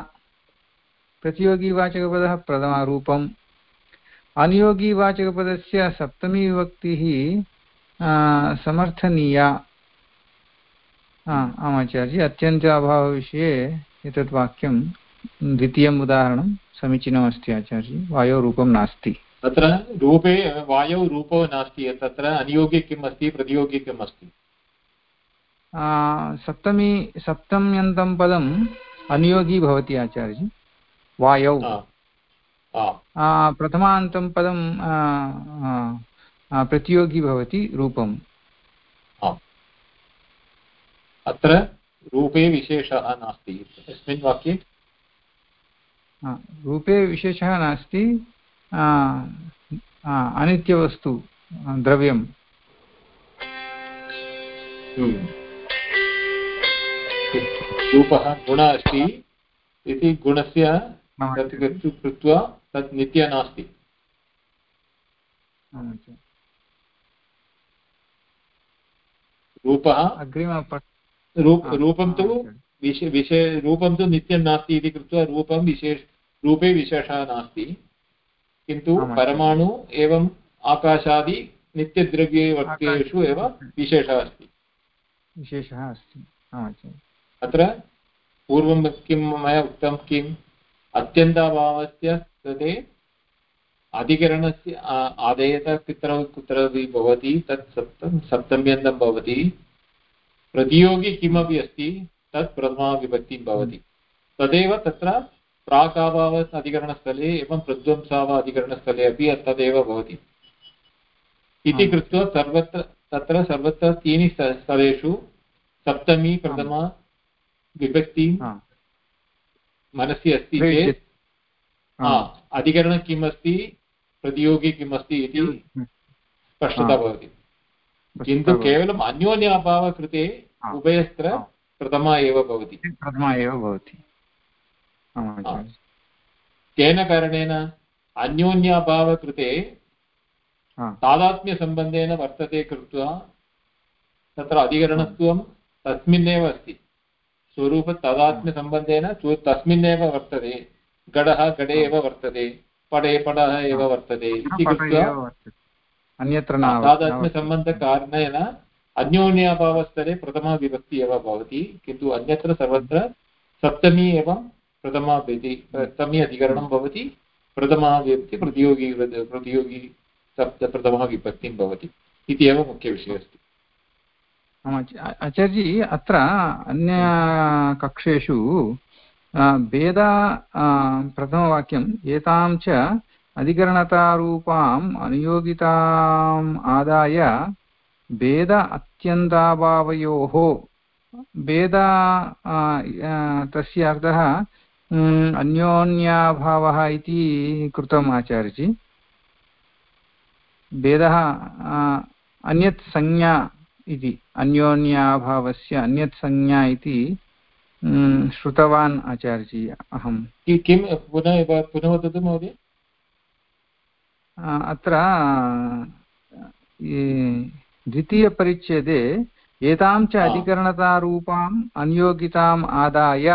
प्रतियोगिवाचकपदः प्रथमरूपम् अनियोगिवाचकपदस्य सप्तमी विभक्तिः समर्थनीया। आमाचार्य अत्यन्त अभावविषये एतत् वाक्यं द्वितीयम् उदाहरणं समीचीनमस्ति आचार्य। वायोरूपं नास्ति। तत्र रूपे वायौ रूपो नास्ति तत्र अनियोगे किम् अस्ति प्रतियोगे किम् अस्ति? सप्तमी सप्तम्यन्तं पदम् अनियोगी भवति आचार्य। वायौ। प्रथमान्तं पदं प्रतियोगी भवति रूपम्। अत्र रूपे विशेषः नास्ति। अस्मिन् वाक्ये रूपे विशेषः नास्ति अनित्यवस्तु द्रव्यं हम्म। रूपः गुणः अस्ति इति गुणस्य कृत्वा तत् नित्य नास्ति। रूपः अग्रिम रूप रूपं तु विशे विशे रूपं तु नित्यं नास्ति इति कृत्वा रूपं विशेष रूपे विशेषः नास्ति। किन्तु परमाणु एवम् आकाशादि नित्यद्रव्ये वक्तेषु एव विशेषः अस्ति। विशेषः अस्ति। अत्र पूर्वं किं मया उक्तं किम् अत्यन्ताभावस्य कृते अधिकरणस्य आदेयत कुत्र कुत्रापि भवति तत् सप्तं सप्तम्यन्तं भवति। प्रतियोगी किमपि अस्ति तत् प्रथमाविभक्तिं भवति। तदेव तत्र प्राकाभाव अधिकरणस्थले एवं प्रध्वंसाव अधिकरणस्थले अपि तदेव भवति। इति कृत्वा सर्वत्र तत्र सर्वत्र त्रीणि स्थलेषु सप्तमी प्रथमा विभक्ति मनसि अस्ति चेत्। अधिकरणं किम् अस्ति प्रतियोगी किम् अस्ति इति स्पष्टता भवति। किन्तु केवलम् अन्योन्य अभावकृते उभयत्र प्रथमा एव भवति। प्रथमा एव भवति। केन कारणेन अन्योन्याभावकृते। तादात्म्यसम्बन्धेन वर्तते कृत्वा तत्र अधिकरणत्वं तस्मिन्नेव अस्ति। स्वरूपतादात्म्यसम्बन्धेन तस्मिन्नेव वर्तते। घटः घटे एव वर्तते। पटे पटः एव वर्तते इति कृत्वा अन्यत्र तादात्म्यसम्बन्धकारणेन अन्योन्याभावस्थले प्रथमा विभक्ति एव भवति किन्तु अन्यत्र सर्वत्र सप्तमी एवं प्रथमा सप्तमी अधिकरणं भवति प्रथमा विभक्ति प्रतियोगी प्रतियोगी सप्त प्रथमा विभक्तिं भवति इति एव मुख्यविषयः अस्ति। आचार्यजी अत्र अन्यकक्षेषु अ, भेद अ, प्रथमवाक्यम् एतां च अधिकरणतारूपाम् अनुयोगिताम् आदाय भेद अत्यन्ताभावयोः। भेद तस्य अर्थः अन्योन्याभावः इति कृतम् आचार्यजी। भेदः अन्यत् संज्ञा इति अन्योन्याभावस्य अन्यत् संज्ञा इति श्रुतवान् आचार्यजी अहम्। कि- पुनः पुनः वदतु महोदय। अ, अत्र द्वितीयपरिच्छेदे एतां च। अधिकरणतारूपाम् अन्योगिताम् आदाय।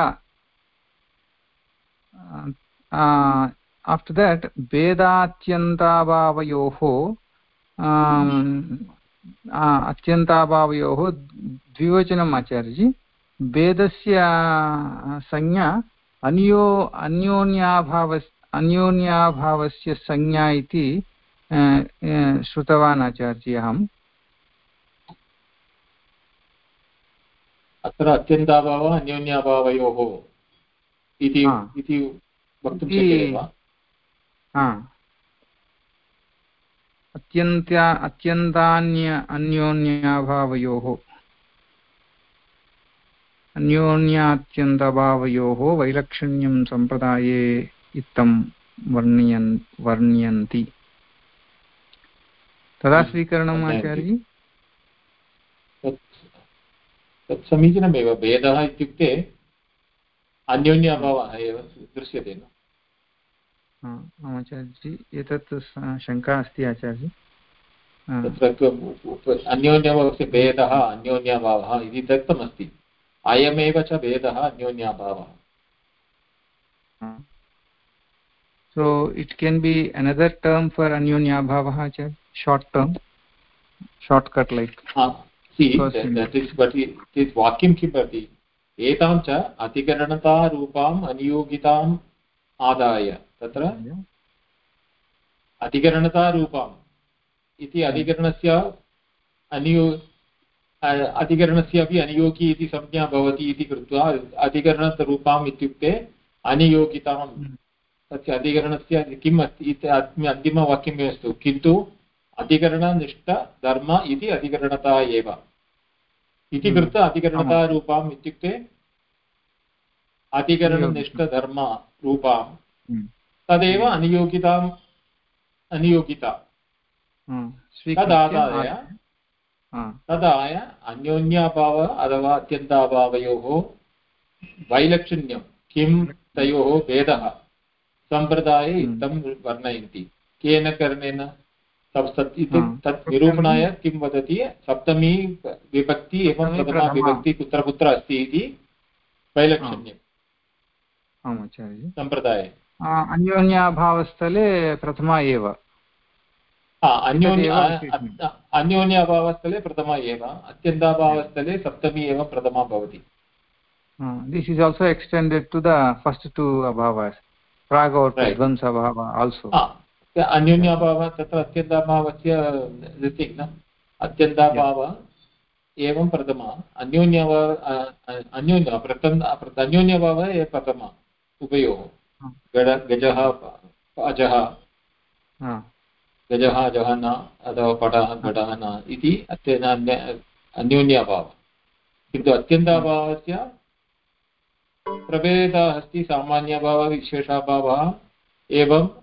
आफ्टर् देट् भेदात्यन्ताभावयोः अत्यन्ताभावयोः द्विवचनम् आचार्यजी भेदस्य संज्ञा अन्यो अन्योन्याभाव अन्योन्याभावस्य संज्ञा इति श्रुतवान् आचार्य अहम्। अत्र अत्यन्ताभावः अन्योन्याभावयोः इति इति वक्तुं शक्यते वा? अत्यन्त्या अत्यन्तान्य अन्योन्याभावयोः अन्योन्यात्यन्तभावयोः वैलक्षण्यं सम्प्रदाये इत्थं वर्णयन् वर्ण्यन्ति। तदा हम्म, स्वीकरणम् आचार्य तत् समीचीनमेव। भेदः इत्युक्ते अन्योन्याभावः एव दृश्यते न? आचार्यजी एतत् शङ्का अस्ति आचार्य हा, तत्र अन्योन्याभावस्य भेदः अन्योन्याभावः इति दत्तमस्ति। अयमेव च भेदः अन्योन्याभावः। so it can be another term for anyonyabhavah acharya short term? Shortcut like? सि वाक्यं किं भवति एतां च अधिकरणतारूपाम् अनियोगिताम् आदाय तत्र अधिकरणतारूपाम् इति अधिकरणस्य अनियो अधिकरणस्य अपि अनियोगी इति संज्ञा भवति इति कृत्वा अधिकरणरूपाम् इत्युक्ते अनियोगितां तस्य अधिकरणस्य किम् अस्ति अस्मि अस्तु किन्तु अधिकरणनिष्ठधर्म इति अधिकरणता एव। इति हम्म। कृत्वा अधिकरणतारूपाम् इत्युक्ते अधिकरणनिष्ठधर्म रूपां हम्म। तदेव अनियोगिताम् अनियोगिता। तदादाय तदाय अन्योन्याभाव अथवा अत्यन्ताभावयोः वैलक्षण्यं किं तयोः भेदः। सम्प्रदाये इत्थं वर्णयन्ति। केन करणेन? सत् इति तत् निरूपणाय किं वदति? सप्तमी विभक्ति एवं प्रथमा. विभक्ति कुत्र कुत्र अस्ति इति वैलक्षण्यं आम् आचार्य। सम्प्रदाये। अन्योन्याभावस्थले प्रथमा एव। अन्योन्य अन्योन्याभावस्थले प्रथमा एव अत्यन्ताभावस्थले सप्तमी एव प्रथमा भवति। This is also extended to the first two अभावस् प्राग् और् आल्सो हा, अन्योन्याभावः तत्र अत्यन्ताभावस्य ऋतिक् न? अत्यन्ताभाव एवं प्रथमा। अन्योन्यभाव अन्योन्य प्रथम अन्योन्यभावः एव प्रथमा उभयोः। गड गजः अजः। गजः अजः न अथवा पटः घटः न इति अत्यन्त अन्य अन्योन्याभावः। किन्तु अत्यन्ताभावस्य प्रभेदः अस्ति सामान्यभावः विशेषाभावः एवं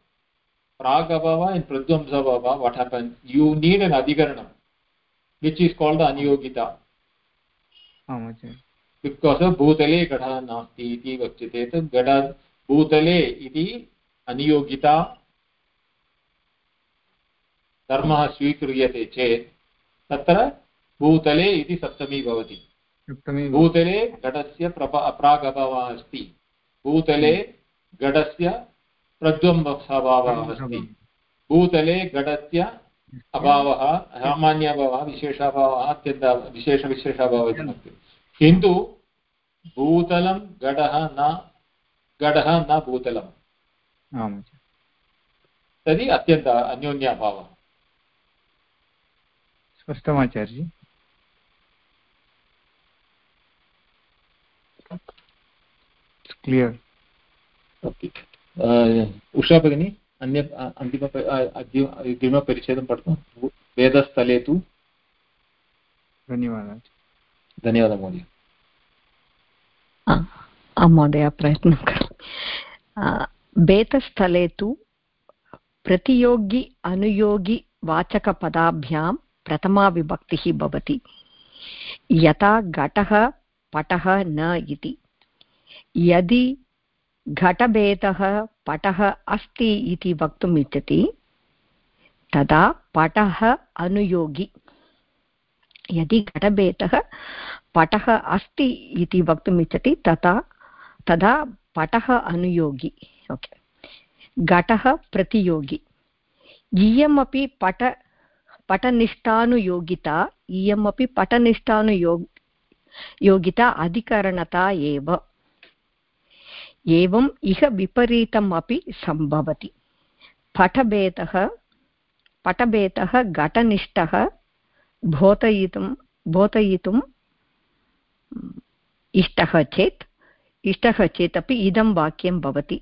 prag abhava and pradvamsa abhava what happens you need an adhikaranam which is called aniyogita because भूतले घटः नास्ति इति वक्ष्यते तत् घट भूतले इति अनियोगिता धर्मः स्वीक्रियते चेत् तत्र भूतले इति सप्तमी भवति भूतले घटस्य प्रभा प्रागभावः अस्ति भूतले घटस्य प्रद्वम्बभावः अस्ति। भूतले घटस्य अभावः सामान्यभावः विशेषाभावः अत्यन्त विशेषविशेषाभावः इति नास्ति किन्तु भूतलं घटः न घटः न भूतलम् तर्हि अत्यन्त अन्योन्याभावः। स्पष्टमाचार्य क्लियर् उषा भगिनी अन्य अन्तिम अग्रिमपरिच्छेदं पठतु वेदस्थले तु धन्यवादः धन्यवादः महोदय महोदय प्रयत्नं करोमि वेदस्थले तु प्रतियोगि अनुयोगि वाचकपदाभ्यां प्रथमा विभक्तिः भवति यथा घटः पटः न इति यदि घटभेदः पटः अस्ति इति वक्तुम् इच्छति, तदा पटः अनुयोगी। यदि घटभेदः पटः अस्ति इति वक्तुम् इच्छति, तथा, तदा पटः अनुयोगी। ओके। घटः प्रतियोगी। इयमपि पट, पटनिष्ठानुयोगिता, इयमपि पटनिष्ठानुयोग योगिता अधिकरणता एव। एवम् इह विपरीतम् अपि सम्भवति। पटभेदः पटभेदः घटनिष्ठः बोधयितुं बोधयितुम् इष्टः चेत् इष्टः चेत् अपि इदं वाक्यं भवति।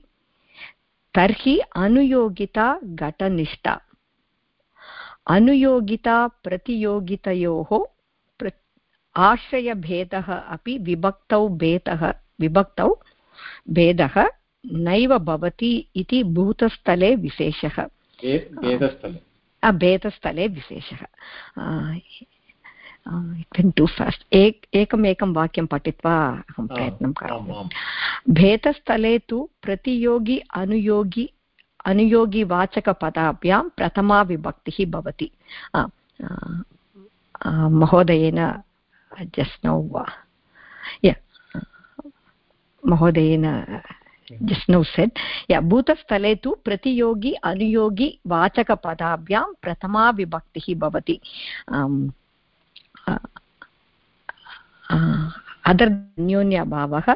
तर्हि अनुयोगिता घटनिष्ठा। अनुयोगिता प्रतियोगितयोः प्र आश्रयभेदः अपि विभक्तौ भेदः, विभक्तौ भेदः नैव भवति इति भूतस्थले विशेषः। भेदस्थले। विशेषः। टु फास्ट् एक एकमेकं वाक्यं पठित्वा अहं प्रयत्नं करोमि। भेदस्थले तु प्रतियोगि अनुयोगि अनुयोगिवाचकपदाभ्यां प्रथमा विभक्तिः भवति। महोदयेन जस्ट् नौ महोदयेन, just now said, yeah bhutastale tu pratiyogi anuyogi vachakapadaभ्यां प्रथमा विभक्तिः भवति. अदर्न्योन्यभावः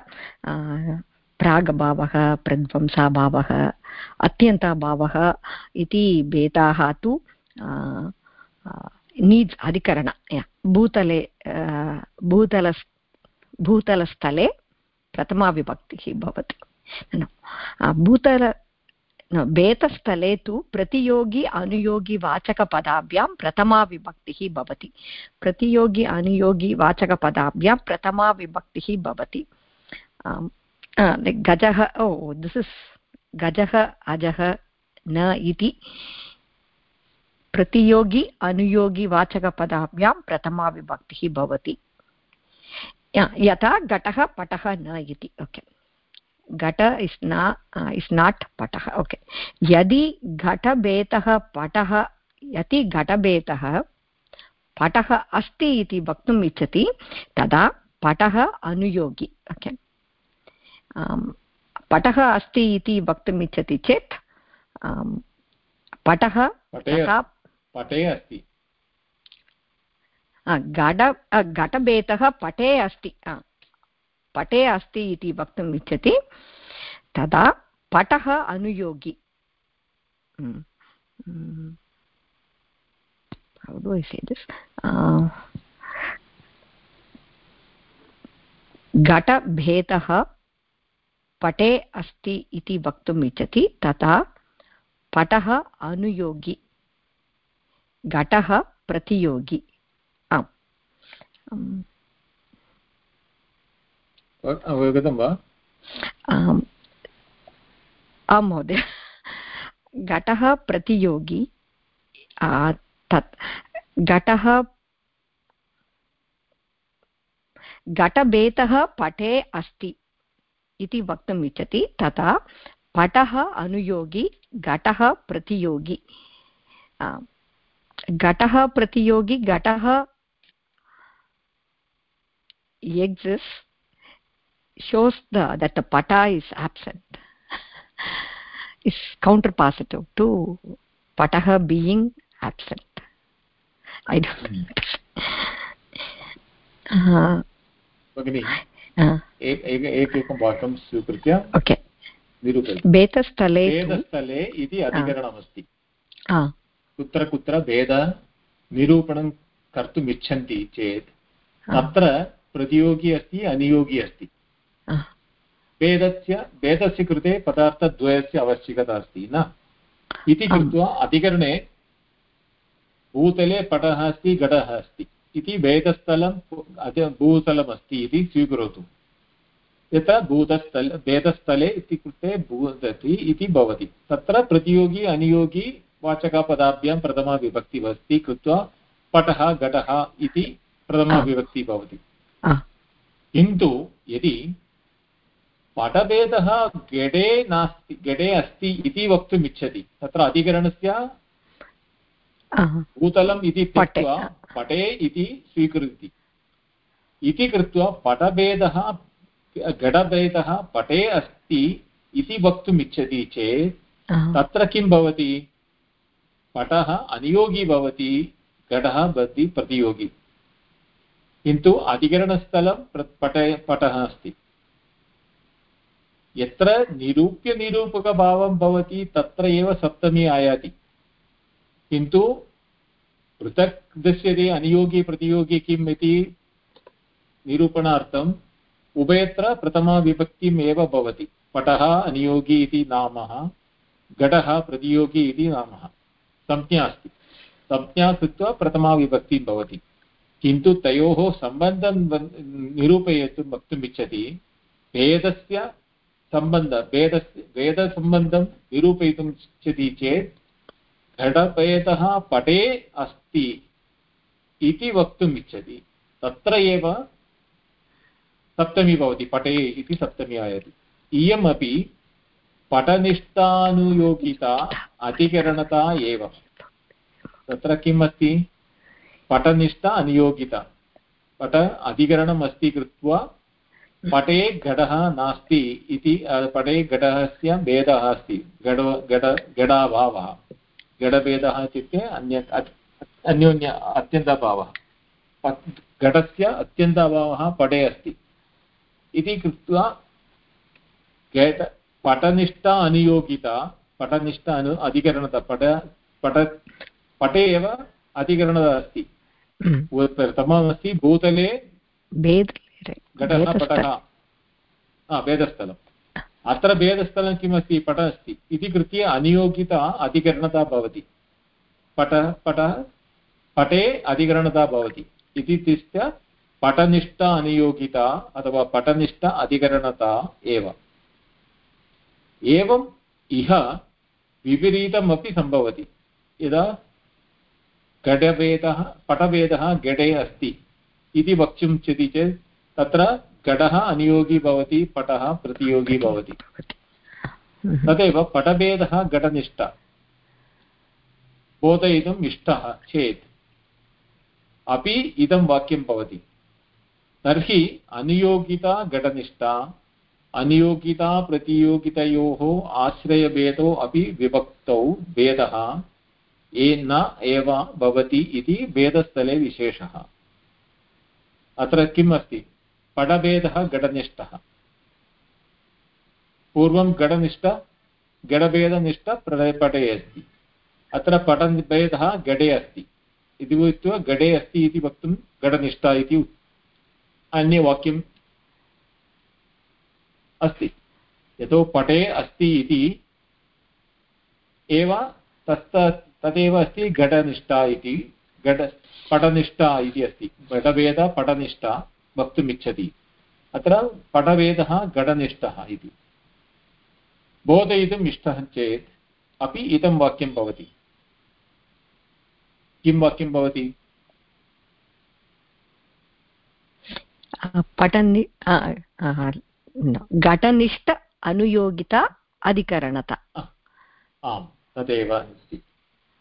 प्रागभावः, प्रध्वंसाभावः, अत्यन्ताभावः इति भेदाः तु नीड्स् अधिकरण. भूतले भूतल भूतलस्थले प्रथमा विभक्तिः भवति भूतल वेतस्थले तु प्रतियोगि अनुयोगि वाचकपदाभ्यां प्रथमा विभक्तिः भवति। प्रतियोगि अनुयोगि वाचकपदाभ्यां प्रथमा विभक्तिः भवति गजः, ओ दिस् इस् गजः, अजः, न इति। प्रतियोगि अनुयोगि प्रथमा विभक्तिः भवति। यथा घटः पटः न इति ओके. घट इस् न इस् नाट् पटः ओके. यदि घटभेदः पटः यदि घटभेदः पटः अस्ति इति वक्तुम् इच्छति तदा पटः अनुयोगी ओके. पटः अस्ति इति वक्तुम् इच्छति चेत् पटः पटे अस्ति। घट घटभेदः पटे अस्ति पटे अस्ति इति वक्तुम् इच्छति। तदा पटः अनुयोगी। how घटभेदः पटे अस्ति इति वक्तुम् इच्छति, तथा पटः अनुयोगी घटः प्रतियोगी। अवगतं वा आम् आं महोदय घटः प्रतियोगी तत् घटः घटभेदः पटे अस्ति इति वक्तुम् इच्छति तथा पटः अनुयोगी घटः प्रतियोगी घटः प्रतियोगी घटः exists shows the that the pata is absent is counter positive to patah being absent i don't भगिनि एकैकं वाक्यं स्वीकृत्य ओके भेदस्थले भेदस्थले इति अधिकरणमस्ति कुत्र कुत्र भेद निरूपणं कर्तुम् इच्छन्ति चेत् तत्र प्रतियोगी अस्ति अनियोगी अस्ति। भेदस्य भेदस्य कृते पदार्थद्वयस्य आवश्यकता अस्ति न? इति कृत्वा अधिकरणे भूतले पटः अस्ति घटः अस्ति। इति भेदस्थलं भूतलमस्ति इति स्वीकरोतु। यथा भूतस्थल भेदस्थले इति कृते भूतति इति भवति। तत्र प्रतियोगी अनियोगी वाचकपदाभ्यां प्रथमाविभक्ति अस्ति कृत्वा पटः घटः इति प्रथमाविभक्ति भवति। किन्तु यदि पटभेदः गडे नास्ति गडे अस्ति इति वक्तुम् इच्छति तत्र अधिकरणस्य भूतलम् इति त्यक्त्वा पटे इति स्वीकृति इति कृत्वा पटभेदः घटभेदः पटे अस्ति इति वक्तुम् इच्छति चेत् तत्र किं भवति पटः अनियोगी भवति घटः भवति प्रतियोगी किन्तु अधिकरणस्थलं पट, पटः अस्ति। यत्र निरूप्यनिरूपकभावं भवति, तत्र एव सप्तमी आयाति। किन्तु पृथक् दृश्यते, अनियोगी, प्रतियोगी किम् इति निरूपणार्थम् उभयत्र प्रथमाविभक्तिम् एव भवति। पटः अनियोगी इति नामः, घटः प्रतियोगी इति नामः। संज्ञा अस्ति। संज्ञा कृत्वा प्रथमाविभक्तिं भवति। किन्तु तयोः सम्बन्धं निरूपयितुं वक्तुम् इच्छति भेदस्य सम्बन्ध भेदस्य भेदसम्बन्धं निरूपयितुम् इच्छति चेत्, घटभेदः पटे अस्ति इति वक्तुम् इच्छति। तत्र एव सप्तमी भवति, पटे इति सप्तमी आयाति। इयमपि पटनिष्ठानुयोगिता अधिकरणता एव। तत्र किम् अस्ति पटनिष्ठा अनुयोगिता। पट अधिकरणम् अस्ति कृत्वा पटे घटः नास्ति इति पटे घटस्य भेदः अस्ति। घट घट, घटाभावः। घटभेदः इत्युक्ते अन्य अन्योन्य, अत्यन्ताभावः। घटस्य अत्यन्ताभावः पटे अस्ति। इति कृत्वा घट, पटनिष्ठा अनुयोगिता, पटनिष्ठा अनु, अधिकरणता, पट पट, पटे एव अधिकरणता अस्ति। प्रथममस्ति भूतले घटः पटः भेदस्थलम् अत्र भेदस्थलं किमस्ति पट अस्ति इति कृत्य अनियोगिता अधिकरणता भवति पट पट पटे अधिकरणता भवति इति दृष्ट्या पटनिष्ठ अनियोगिता अथवा पटनिष्ठ अधिकरणता एव एवम् इह विपरीतमपि सम्भवति यदा घटभेदः पटभेदः घटे अस्ति। इति वक्तुम् इच्छति चेत् तत्र घटः अनियोगी भवति पटः प्रतियोगी भवति। तदेव पटभेदः घटनिष्ठ बोधयितुम् इष्टः चेत्। अपि इदं वाक्यं भवति। तर्हि अनुयोगिता घटनिष्ठा अनियोगिता प्रतियोगितयोः आश्रयभेदो अपि विभक्तौ भेदः। ये न एव भवति इति भेदस्थले विशेषः। अत्र किम् अस्ति पडभेदः घटनिष्ठः। पूर्वं घटनिष्ठ, घटभेदनिष्ठ पटे अस्ति। अत्र पटभेदः घटे अस्ति। इति उक्त्वा घटे अस्ति इति वक्तुं घटनिष्ठा इति अन्यवाक्यं अस्ति। यतो पटे अस्ति इति एव तत् तदेव अस्ति घटनिष्ठा इति घट पटनिष्ठा इति अस्ति। घटभेद पटनिष्ठा वक्तुमिच्छति। अत्र पटभेदः घटनिष्ठः इति। बोधयितुम् इष्टः चेत् अपि इदं वाक्यं भवति। किं वाक्यं भवति? पठनि घटनिष्ठ अनुयोगिता अधिकरणता। आम् तदेव अस्ति।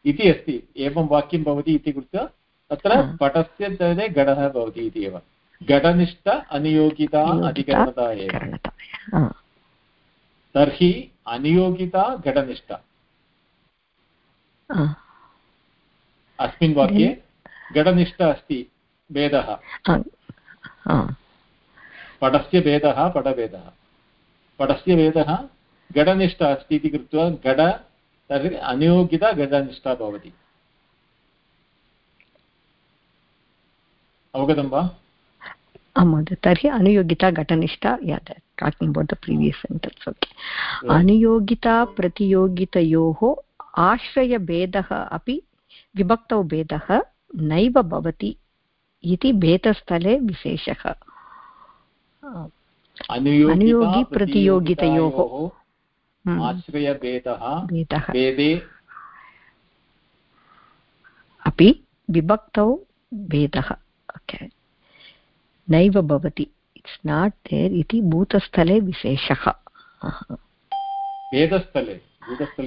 इति अस्ति। एवं वाक्यं भवति इति कृत्वा तत्र पटस्य तदे घटः भवति इति एव। घटनिष्ठ अनुयोगिता अधिकरणता एव। तर्हि अनियोगिता घटनिष्ठा अस्मिन् वाक्ये घटनिष्ठ अस्ति भेदः। पटस्य भेदः पटभेदः। पटस्य भेदः घटनिष्ठ अस्ति इति कृत्वा घट तर्हि अनियोगिता घटनिष्ठा भवति। अवगतं वा? आं महोदय तर्हि अनुयोगिता घटनिष्ठा talking about the previous sentence okay अनुयोगिता प्रतियोगितयोः आश्रयभेदः अपि विभक्तौ भेदः नैव भवति इति भेदस्थले विशेषः। अनुयोगी प्रतियोगितयोः। आश्रयभेदः भेदः। अपि विभक्तौ भेदः। ओके नैव भवति। इट्स् नाट् देर् इति भूतस्थले विशेषः। भेदस्थले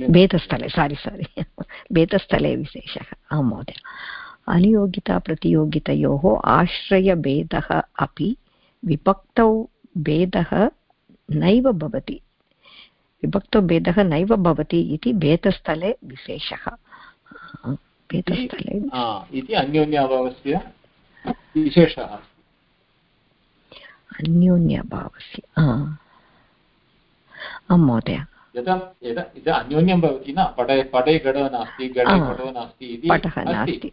भेदस्थले सारि सारि भेदस्थले विशेषः। आं महोदय। अनियोगिता प्रतियोगितयोः आश्रयभेदः अपि विभक्तौ भेदः नैव भवति। विभक्तौ भेदः नैव भवति इति भेदस्थले विशेषः। भेदस्थले इति अन्योन्याभावस्य विशेषः अन्योन्यभावस्य आं। महोदय। यदा यदा यदा अन्योन्यं भवति न पटे पटे घटः नास्ति घटे घटो नास्ति इति पटः नास्ति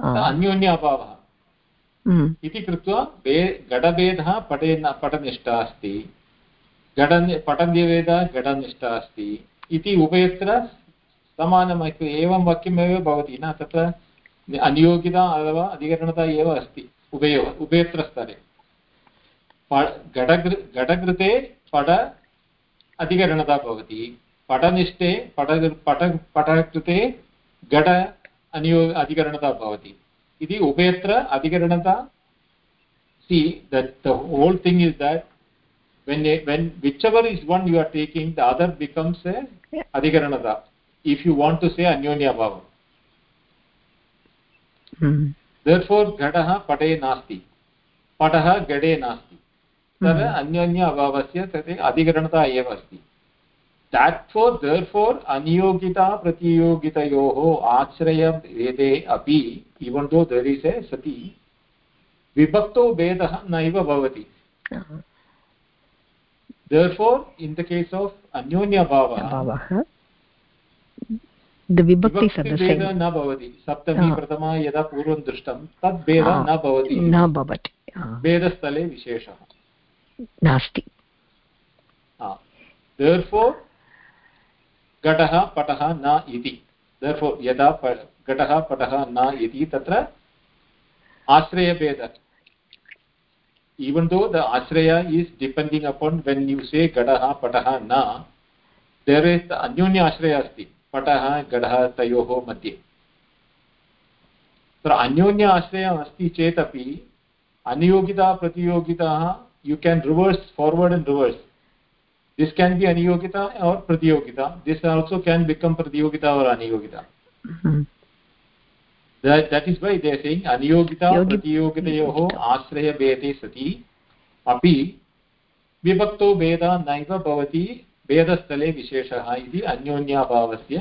अन्योन्य अभावः हम्म। इति कृत्वा घटभेदः पटे पटनिष्ठा अस्ति। घट पटभेदः घटनिष्ठा अस्ति इति उभयत्र समानम् एवं वाक्यमेव भवति न, तत्र अनियोगिता अथवा अधिकरणता एव अस्ति उभयोः, उभयत्र स्तरे। घटकृ घटकृते पट अधिकरणता भवति पटनिष्ठे पट पट पटकृते घट अनियो, अधिकरणता भवति। इति उभयत्र अधिकरणता the whole thing is that when when whichever is one you are taking the other becomes a adhikaranata if you want to say anyonya bhava hmm. therefore घटः पटे नास्ति पटः घटे नास्ति तद् अन्योन्य अभावस्य तत् अधिकरणता एव अस्ति therefore therefore अनियोगिता प्रतियोगितयोः आश्रयभेदे अपि even though there is a sati vibhakto भेदः नैव भवति therefore in the case of अन्योन्य अभावः भेदः न भवति सप्तमी प्रथमा यदा पूर्वं दृष्टं तद् भेदः न भवति न भवति भेदस्थले विशेषः नास्ति therefore घटः पटः न इति therefore यदा घटः पटः न इति तत्र आश्रयभेद even though the ashraya is depending upon when you say gadaha pataha na there is the anyonya ashraya asti pataha gadaha tayoho madhye तत्र अन्योन्य आश्रयम् अस्ति चेत् अपि अनियोगिता प्रतियोगिताः you can reverse forward and reverse this can be aniyogita or pratiyogita this also can become pratiyogita or aniyogita mm -hmm. That that is why they are saying aniyogita pratiyogitayoho ashraya bhede sati. Api विभक्तो भेदः नैव भवति भेदस्थले विशेषः इति अन्योन्याभावस्य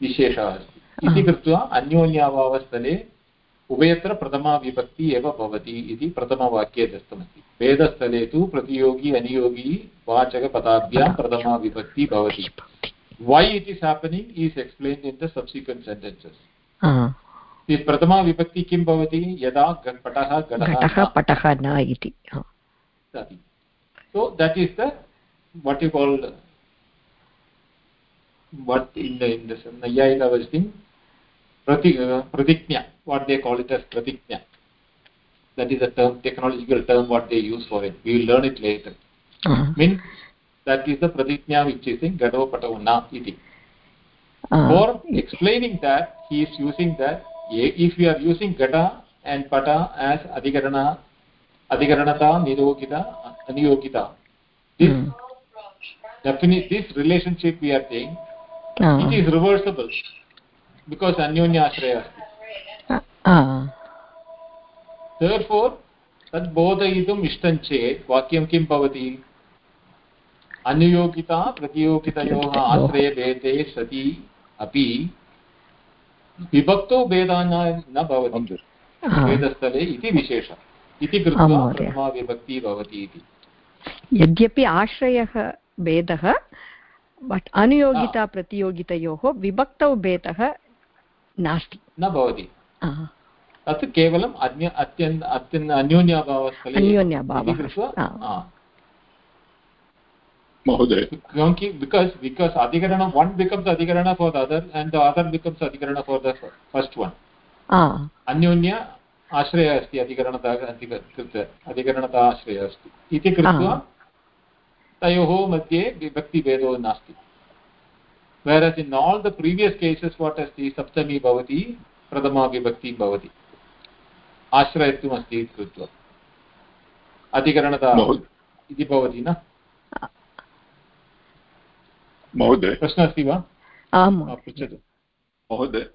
विशेषः अस्ति इति कृत्वा अन्योन्याभावस्थले उभयत्र प्रथमा विभक्ति एव भवति इति प्रथमवाक्ये दत्तमस्ति वेदस्थले तु प्रतियोगी अनियोगी वाचकपदाभ्यां प्रथमा विभक्ति भवति why it is happening is explain in the subsequent sentences प्रथमा विभक्ति किं भवति? यदा घटः घटः पटः न इति so that is that you called प्रति प्रतिज्ञा what they call it as प्रतिज्ञा that is a technological term what they use for it we learn it later mean that is the प्रतिज्ञा विच् इस् इन् घटो पटौ न इति for explaining that he is using that if we are using gata and pata as adhikarana adhikaranata nirogita aniyogita this mm. definitely this relationship we are saying uh, it is reversible because anyonya ashraya uh, uh, therefore तद् बोधयितुम् इष्टं चेत् वाक्यं किं भवति अनुयोगिता प्रतियोगितयोः आश्रयभेदे सति अपि विभक्तौ भेदः न भवति। भेदस्थले इति विशेषः इति कृत्वा प्रथमा विभक्तिः भवति इति। यद्यपि आश्रयः भेदः बट् अनुयोगिता प्रतियोगितयोः विभक्तौ भेदः नास्ति। न भवति। तत् केवलम् अन्य अत्यन् अत्यन् अन्योन्याभावस्थले अन्योन्याभावः। Mahoday. Because because adhikarana one becomes adhikarana for the other and the other becomes adhikarana for the first one. Ah. अन्योन्य आश्रयः अस्ति अधिकरणतः अधिकरणतः आश्रयः अस्ति इति कृत्वा तयोः मध्ये विभक्तिभेदो नास्ति whereas in all the previous cases what अस्ति सप्तमी भवति प्रथमा विभक्ति भवति आश्रयत्वम् अस्ति इति कृत्वा अधिकरणतः इति भवति न महोदय। प्रश्नः अस्ति वा? आम् पृच्छतु। महोदय।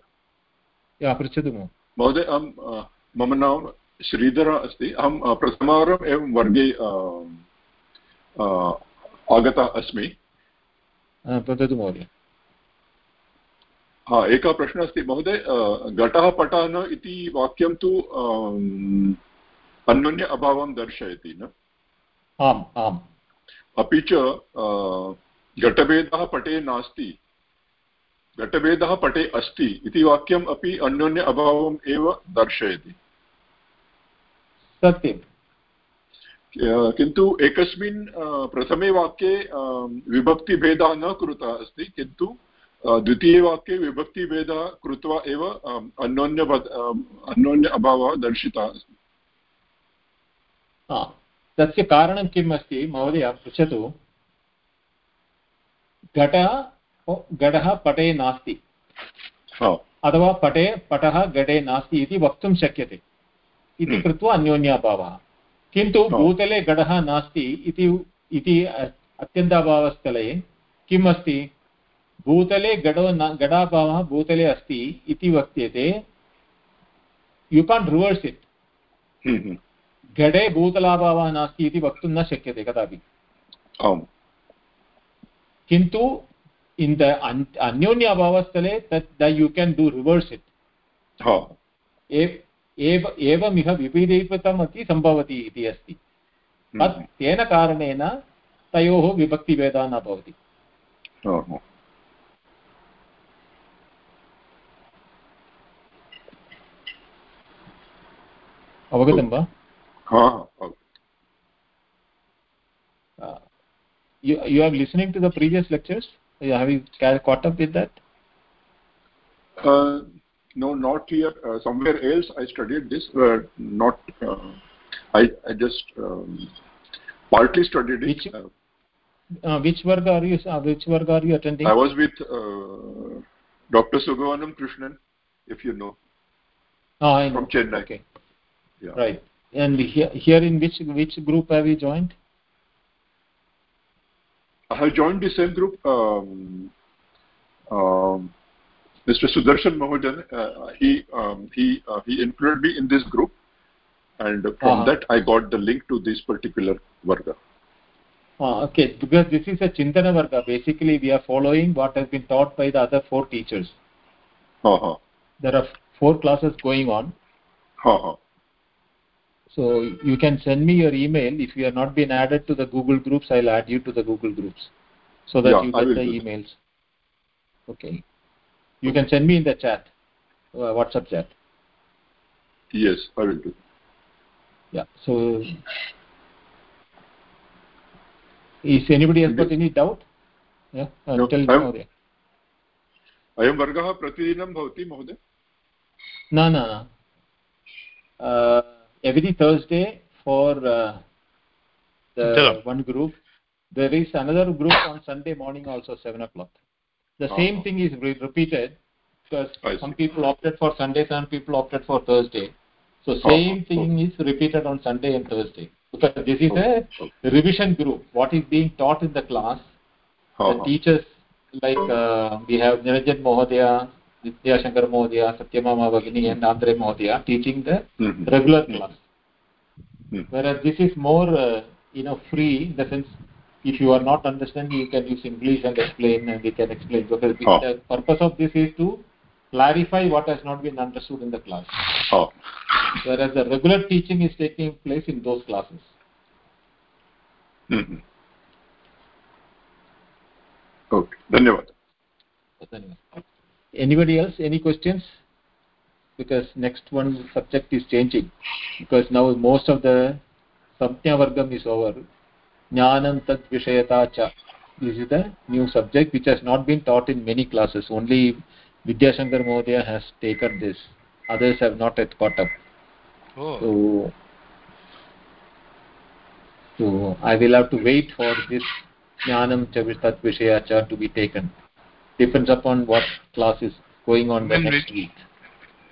पृच्छतु महोदय। अहं मम नाम श्रीधरः अस्ति। अहं प्रथमवारम् एवं वर्गे आगतः अस्मि। वदतु महोदय। हा एकः प्रश्नः अस्ति महोदय घटः पटः न इति वाक्यं तु अन्योन्य अभावं दर्शयति न? आम् आम्। अपि च घटभेदः पटे नास्ति। घटभेदः पटे अस्ति इति वाक्यम् अपि अन्योन्य अभावम् एव दर्शयति। सत्यं किन्तु एकस्मिन् प्रथमे वाक्ये विभक्तिभेदः न कृतः अस्ति किन्तु द्वितीये वाक्ये विभक्तिभेदः कृत्वा एव अन्योन्य अन्योन्य अभावः दर्शितः अस्ति। तस्य कारणं किम् अस्ति? महोदय पृच्छतु। घटः घटः पटे नास्ति। अथवा पटे पटः घटे नास्ति इति वक्तुं शक्यते। इति हम्म। कृत्वा अन्योन्याभावः। किन्तु भूतले घटः नास्ति इति अत्यन्ताभावस्थले किम् अस्ति? भूतले घटो न घटाभावः भूतले अस्ति इति वक्त्यते। यु कान् रिवर्स् इट् घटे भूतलाभावः नास्ति इति वक्तुं न शक्यते कदापि। किन्तु in the अन्योन्य अभावस्थले तत् you can do reverse it एव एवमिह विपरीतमपि सम्भवति इति अस्ति। तत् तेन कारणेन तयोः विभक्तिभेदः न भवति। अवगतं वा? You you are listening to the previous lectures? Have you caught up with that? Uh, no not here uh, somewhere else i studied this uh, not uh, i i just um, partly studied which, it uh, which varga are you which varga are you attending? I was with dr sugavanam krishnan if you know. Oh, I know. from chennai. Okay. Yeah. right. And here, here in which which group have you joined I have joined the same group. Um, um, Mr. Sudarshan Mahodan, uh, he um, he uh, he included me in this group, and from uh -huh. that I got the link to this particular varga. Ah, okay, because this is a Chintana varga. Basically, we are following what has been taught by the other four teachers. -huh. There are four classes going on. -huh so you can send me your email if you have not been added to the google groups i'll add you to the google groups so that yeah, you get the emails okay you can send me in the chat uh, whatsapp chat yes i will do yeah so is anybody else got any doubt yeah uh, No, tell I'm- Mahodaya. अयं वर्गः प्रतिदिनं भवति महोदय no no no uh, every thursday for uh, the Hello. one group there is another group on sunday morning also 7 o'clock the same Uh-huh. thing is re- repeated because I some see. people opted for sunday some people opted for thursday so Uh-huh. same thing is repeated on sunday and thursday because this is a revision group what is being taught in the class the Uh-huh. teachers like uh, we have Niranjan Mohodaya, Vidya Shankar Mohodaya, Satyamama Bhagini and Andre Mohodaya teaching the Mhm. regular class. Mhm. Whereas this is more, uh, you know, free in the sense if you are not understanding, you can use English and explain and we can explain. Because the- Oh. the purpose of this is to clarify what has not been understood in the class. Oh. Whereas the regular teaching is taking place in those classes. Mhm. Okay धन्यवादः Anybody else? Any questions? Because next one subject is changing. Because now most of the Samjna Vargam is over. Jnanam Tat Vishayata Cha. This is the new subject which has not been taught in many classes. Only Vidyashankar Mohodaya has taken this. Others have not yet caught up. oh So, so I will have to wait for this Jnanam Tat Vishaya Cha to be taken. Depends upon what class is going on the next week.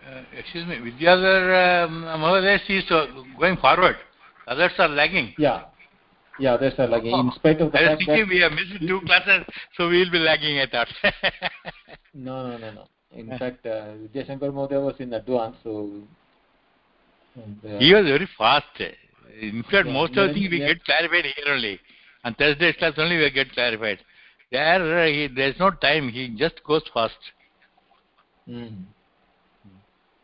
uh, excuse me vidyadhar um, Mahodaya is uh, going forward others are lagging Yeah. Yeah, that's a lagging. In spite of the I fact that we have missed two classes so we will be lagging I thought no, no, no, no. In fact, uh, Vidyashankar Mohodaya was in advance, so. And, uh, he was very fast in fact Yeah, most of the things we yeah. get clarified here only on Thursday class only we get clarified there uh, he, there's no time he just goes fast Mm.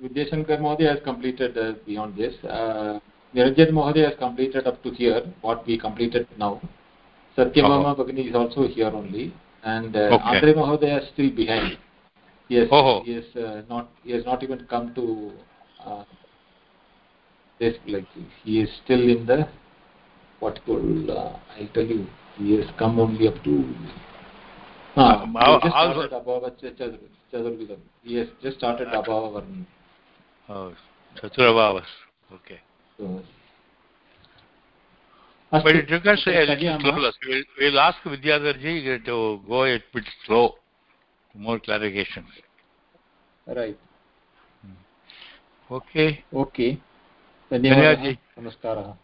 Vidyashankar Mohodaya has completed uh, beyond this. Uh, Niranjan has completed up to here, what we completed now. Satyamama Bhagini is also here only. And uh, Okay. Andre is still behind. He has, Oh. he, has, uh, not, he has not even come to uh, this, like, he is still in the, what called, uh, I'll tell you, he has come only up to Um, he has just also- started above Chadurvidam. Chadurvidam. He has just started above Varni. oh Chaturabhavas okay So, but it took us a little Sagyama. slow we'll, we'll ask Vidyadharji to go a bit slow more clarification Right. okay Okay. धन्यवादः। नमस्कारः